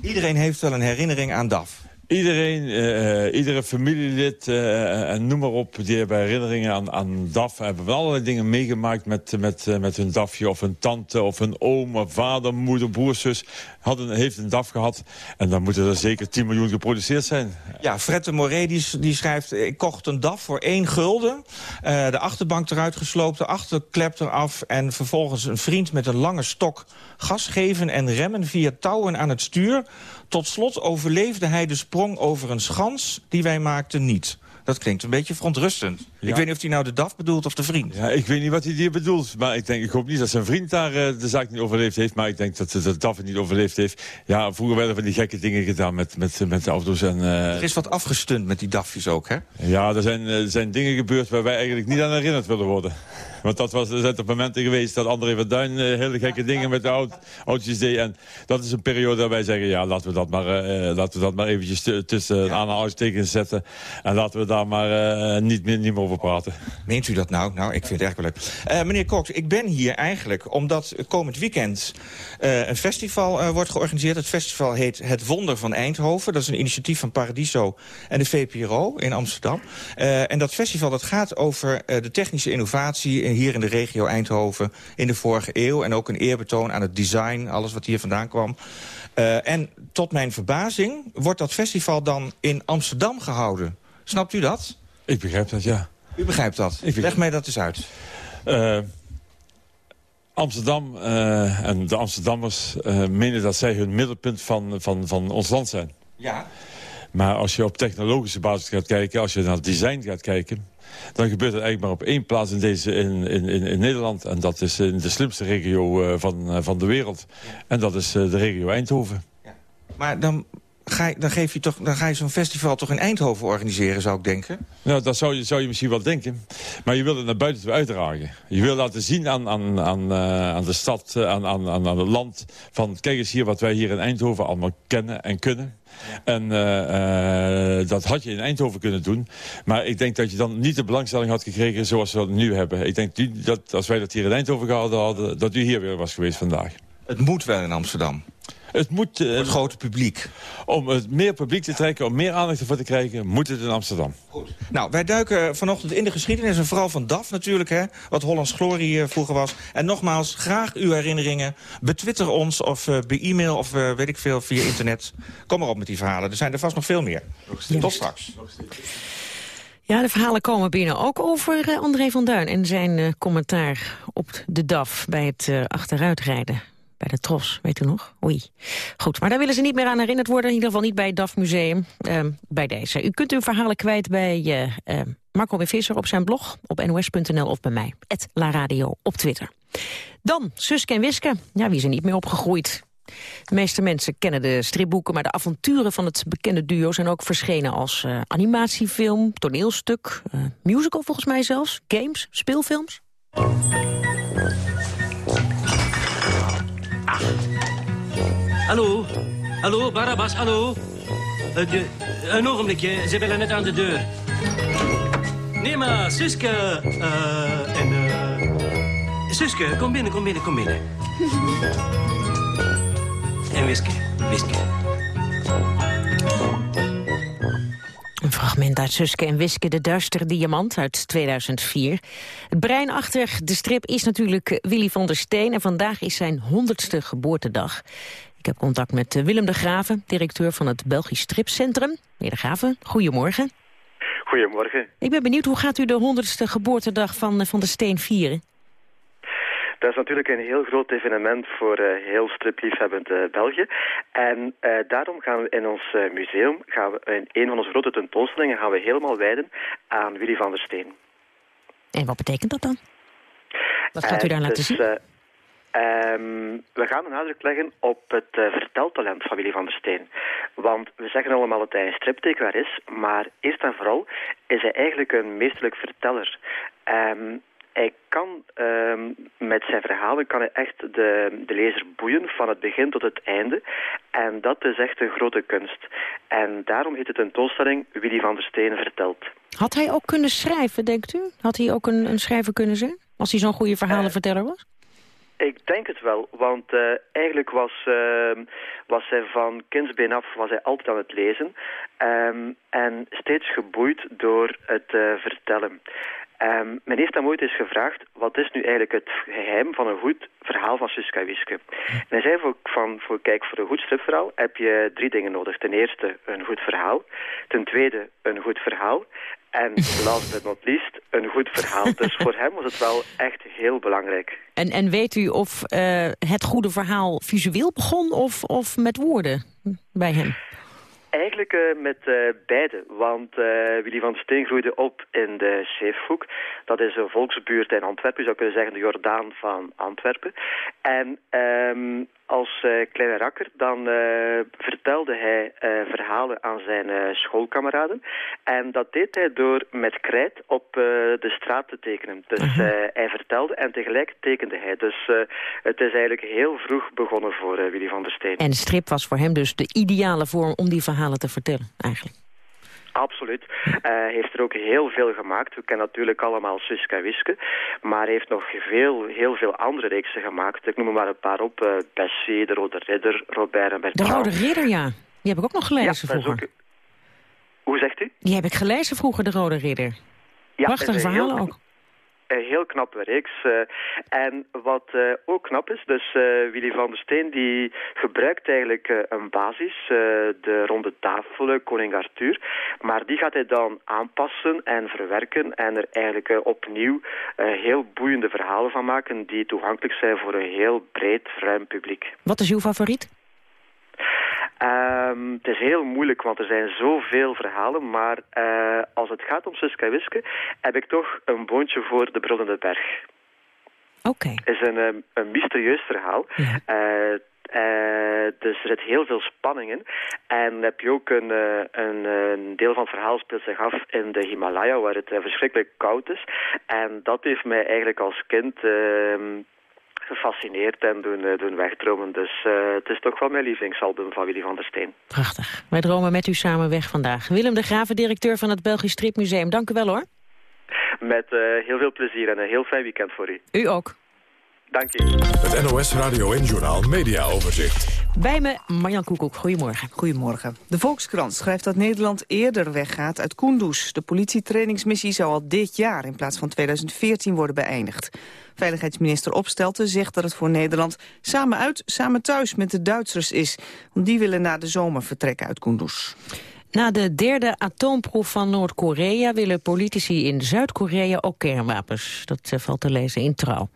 Ja. Iedereen heeft wel een herinnering aan DAF. Iedereen, uh, iedere familielid uh, en noem maar op... die hebben herinneringen aan, aan DAF. Hebben allerlei dingen meegemaakt met, met, uh, met hun DAFje... of een tante, of een oom, vader, moeder, broer, zus... Hadden, heeft een DAF gehad. En dan moeten er zeker 10 miljoen geproduceerd zijn. Ja, Fred de Moré die, die schrijft... ik kocht een DAF voor één gulden. de achterbank eruit gesloopt, de achterklep eraf... en vervolgens een vriend met een lange stok gas geven en remmen... via touwen aan het stuur... Tot slot overleefde hij de sprong over een schans die wij maakten niet. Dat klinkt een beetje verontrustend. Ik weet niet of hij nou de DAF bedoelt of de vriend. Ja, ik weet niet wat hij hier bedoelt. Maar ik, denk, ik hoop niet dat zijn vriend daar uh, de zaak niet overleefd heeft. Maar ik denk dat de DAF het niet overleefd heeft. Ja, vroeger werden van die gekke dingen gedaan met, met, met de auto's. En, uh... Er is wat afgestund met die DAFjes ook, hè? Ja, er zijn, er zijn dingen gebeurd waar wij eigenlijk niet aan herinnerd willen worden. Want dat was, er zijn op momenten geweest dat André van Duin uh, hele gekke dingen met de aut autootjes deed. En dat is een periode dat wij zeggen, ja, laten we dat maar, uh, laten we dat maar eventjes tussen ja. aanhalingstekens zetten. En laten we daar maar uh, niet, meer, niet meer over praten. Meent u dat nou? Nou, ik vind het wel leuk. meneer Cox, ik ben hier eigenlijk omdat komend weekend een festival wordt georganiseerd. Het festival heet Het Wonder van Eindhoven. Dat is een initiatief van Paradiso en de VPRO in Amsterdam. en dat festival dat gaat over de technische innovatie hier in de regio Eindhoven in de vorige eeuw. En ook een eerbetoon aan het design, alles wat hier vandaan kwam. En tot mijn verbazing wordt dat festival dan in Amsterdam gehouden. Snapt u dat? Ik begrijp dat, ja. U begrijpt dat? Begrijp... Leg mij dat eens uit. Uh, Amsterdam uh, en de Amsterdammers menen dat zij hun middelpunt van, van, van ons land zijn. Ja. Maar als je op technologische basis gaat kijken, als je naar design gaat kijken dan gebeurt het eigenlijk maar op één plaats in, deze, in, in, in Nederland. En dat is in de slimste regio uh, van, uh, van de wereld. En dat is uh, de regio Eindhoven. Ja. Maar dan, ga, je, dan, geef je toch, dan ga je zo'n festival toch in Eindhoven organiseren, zou ik denken? Nou, dat zou je, zou je misschien wel denken. Maar je wil het naar buiten toe uitdragen. Je wil laten zien aan, aan, aan, aan de stad, aan, aan, aan het land... van kijk eens hier wat wij hier in Eindhoven allemaal kennen en kunnen. En uh, uh, dat had je in Eindhoven kunnen doen. Maar ik denk dat je dan niet de belangstelling had gekregen zoals we dat nu hebben. Ik denk dat als wij dat hier in Eindhoven gehouden hadden... dat u hier weer was geweest vandaag. Het moet wel in Amsterdam. Het moet... Uh, het grote publiek. Om het meer publiek te trekken, om meer aandacht ervoor te krijgen... moet het in Amsterdam. Goed. Nou, wij duiken vanochtend in de geschiedenis... en vooral van DAF natuurlijk, hè, wat Hollands Glorie uh, vroeger was. En nogmaals, graag uw herinneringen. Betwitter ons of uh, e-mail of weet ik veel via internet. Kom maar op met die verhalen. Er zijn er vast nog veel meer. Tot straks. Ja, de verhalen komen binnen ook over uh, André van Duin... en zijn uh, commentaar op de DAF bij het uh, achteruitrijden bij de Tros, weet u nog? Oei. Goed, maar daar willen ze niet meer aan herinnerd worden. In ieder geval niet bij het DAF Museum, uh, bij deze. U kunt uw verhalen kwijt bij uh, Marco B. Visser op zijn blog, op nos.nl of bij mij, La Radio op Twitter. Dan, Suske en Wiske. Ja, wie is er niet meer opgegroeid? De meeste mensen kennen de stripboeken, maar de avonturen van het bekende duo zijn ook verschenen als uh, animatiefilm, toneelstuk, uh, musical volgens mij zelfs, games, speelfilms. Hallo? Hallo, Barabbas, hallo? De, een ogenblikje, ze bellen net aan de deur. Nee, maar Suske... Uh, en... Uh, Suske, kom binnen, kom binnen, kom binnen. en Wiske, Wiske. Fragment uit Suske en Wiske, de duistere diamant uit 2004. Het brein achter de strip is natuurlijk Willy van der Steen... en vandaag is zijn honderdste geboortedag. Ik heb contact met Willem de Graven, directeur van het Belgisch Stripcentrum. Meneer de Graven, goedemorgen. Goedemorgen. Ik ben benieuwd, hoe gaat u de honderdste geboortedag van, van de Steen vieren? Dat is natuurlijk een heel groot evenement voor uh, heel stripliefhebbend uh, België. En uh, daarom gaan we in ons museum, gaan we in een van onze grote tentoonstellingen, gaan we helemaal wijden aan Willy van der Steen. En wat betekent dat dan? Wat gaat u daar laten dus, zien? Um, we gaan de nadruk leggen op het uh, verteltalent van Willy van der Steen. Want we zeggen allemaal dat hij een striptekenaar is, maar eerst en vooral is hij eigenlijk een meesterlijk verteller. Um, hij kan um, met zijn verhalen kan hij echt de, de lezer boeien van het begin tot het einde. En dat is echt een grote kunst. En daarom heet het tentoonstelling Willy van der Steen vertelt. Had hij ook kunnen schrijven, denkt u? Had hij ook een, een schrijver kunnen zijn? Als hij zo'n goede verhalenverteller was? Ik denk het wel, want uh, eigenlijk was, uh, was hij van kindsbeen af was hij altijd aan het lezen. Um, en steeds geboeid door het uh, vertellen. Um, men heeft hem ooit eens gevraagd, wat is nu eigenlijk het geheim van een goed verhaal van Suska Wiske? En hij zei, voor, van, voor, kijk, voor een goed stripverhaal heb je drie dingen nodig. Ten eerste een goed verhaal, ten tweede een goed verhaal en last but not least, een goed verhaal. Dus voor hem was het wel echt heel belangrijk. En, en weet u of uh, het goede verhaal visueel begon of, of met woorden bij hem? Eigenlijk uh, met uh, beide, want uh, Willy van Steen groeide op in de Zeefhoek. Dat is een volksbuurt in Antwerpen, je zou kunnen zeggen de Jordaan van Antwerpen. En um, als uh, kleine rakker, dan uh, vertelde hij uh, verhalen aan zijn schoolkameraden. En dat deed hij door met krijt op de straat te tekenen. Dus -huh. hij vertelde en tegelijk tekende hij. Dus het is eigenlijk heel vroeg begonnen voor Willy van der Steen. En de strip was voor hem dus de ideale vorm om die verhalen te vertellen, eigenlijk. Absoluut. Hij uh, heeft er ook heel veel gemaakt. We kennen natuurlijk allemaal Suske Wiske. Maar hij heeft nog veel, heel veel andere reeksen gemaakt. Ik noem er maar een paar op. Uh, Bessie, De Rode Ridder, Robert en Bertrand. De Rode Ridder, ja. Die heb ik ook nog gelezen ja, vroeger. Ook... Hoe zegt u? Die heb ik gelezen vroeger, De Rode Ridder. Ja, Prachtige verhalen heel... ook. Een heel knappe reeks. Uh, en wat uh, ook knap is, dus uh, Willy van der Steen die gebruikt eigenlijk een basis, de ronde tafel, koning Arthur. Maar die gaat hij dan aanpassen en verwerken en er eigenlijk opnieuw heel boeiende verhalen van maken die toegankelijk zijn voor een heel breed, ruim publiek. Wat is uw favoriet? Um, het is heel moeilijk, want er zijn zoveel verhalen. Maar uh, als het gaat om Suske Wiske, heb ik toch een boontje voor de Brullende Berg. Oké. Okay. Het is een, um, een mysterieus verhaal. Ja. Uh, uh, dus er zit heel veel spanning in. En dan heb je ook een, uh, een, een, deel van het verhaal speelt zich af in de Himalaya, waar het uh, verschrikkelijk koud is. En dat heeft mij eigenlijk als kind ehm, gefascineerd en doen, uh, doen wegdromen. Dus uh, het is toch wel mijn lievelingsalbum van Willy van der Steen. Prachtig. Wij dromen met u samen weg vandaag. Willem de Graven, directeur van het Belgisch Stripmuseum. Dank u wel hoor. Met uh, heel veel plezier en een heel fijn weekend voor u. U ook. Dank je. Het NOS Radio en Journaal Media Overzicht. Bij me Marjan Koekoek. Goedemorgen. Goedemorgen. De Volkskrant schrijft dat Nederland eerder weggaat uit Kunduz. De politietrainingsmissie zou al dit jaar in plaats van 2014 worden beëindigd. Veiligheidsminister Opstelten zegt dat het voor Nederland samen uit, samen thuis met de Duitsers is. Want die willen na de zomer vertrekken uit Kunduz. Na de derde atoomproef van Noord-Korea willen politici in Zuid-Korea ook kernwapens. Dat valt te lezen in Trouw.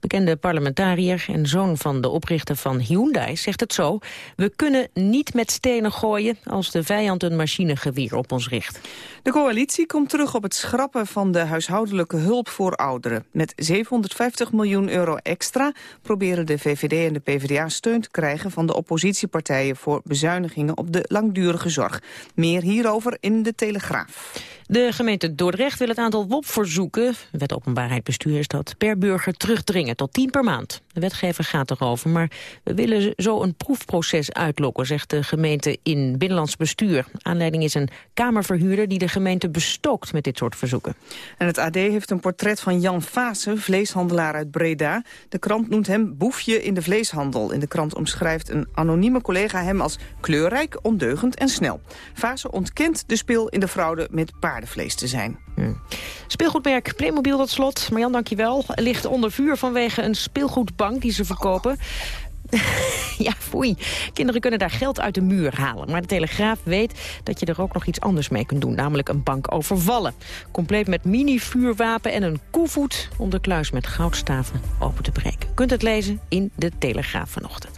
Bekende parlementariër en zoon van de oprichter van Hyundai zegt het zo. We kunnen niet met stenen gooien als de vijand een machinegeweer op ons richt. De coalitie komt terug op het schrappen van de huishoudelijke hulp voor ouderen. Met 750 miljoen euro extra proberen de VVD en de PvdA steun te krijgen van de oppositiepartijen voor bezuinigingen op de langdurige zorg. Meer hierover in de Telegraaf. De gemeente Dordrecht wil het aantal WOP-verzoeken, wet openbaarheid bestuur is dat, per burger terugdringen tot 10 per maand. De wetgever gaat erover, maar we willen zo een proefproces uitlokken, zegt de gemeente in Binnenlands Bestuur. Aanleiding is een kamerverhuurder die de gemeente bestookt met dit soort verzoeken. En het AD heeft een portret van Jan Vase, vleeshandelaar uit Breda. De krant noemt hem boefje in de vleeshandel. In de krant omschrijft een anonieme collega hem als kleurrijk, ondeugend en snel. Vase ontkent de spil in de fraude met paardenvlees te zijn. Hmm. Speelgoedmerk Playmobil tot slot. Marjan, dankjewel. Ligt onder vuur vanwege een speelgoedbank die ze verkopen. ja, foei. Kinderen kunnen daar geld uit de muur halen. Maar de Telegraaf weet dat je er ook nog iets anders mee kunt doen. Namelijk een bank overvallen. Compleet met mini-vuurwapen en een koevoet... om de kluis met goudstaven open te breken. Kunt het lezen in de Telegraaf vanochtend.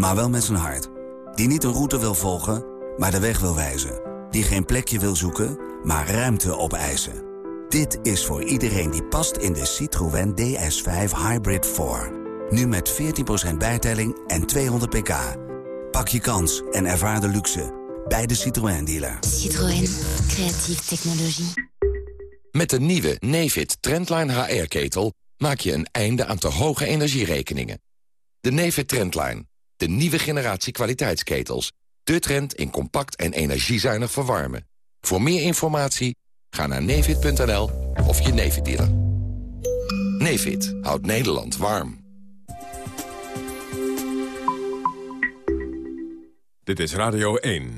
maar wel met zijn hart. Die niet een route wil volgen, maar de weg wil wijzen. Die geen plekje wil zoeken, maar ruimte opeisen. Dit is voor iedereen die past in de Citroën DS5 Hybrid 4. Nu met 14% bijtelling en 200 pk. Pak je kans en ervaar de luxe bij de Citroën dealer. Citroën, creatieve technologie. Met de nieuwe Nefit Trendline HR-ketel maak je een einde aan te hoge energierekeningen. De Nefit Trendline de nieuwe generatie kwaliteitsketels. De trend in compact en energiezuinig verwarmen. Voor meer informatie ga naar nevid.nl of je Nevid dealer. Nevid houdt Nederland warm. Dit is Radio 1.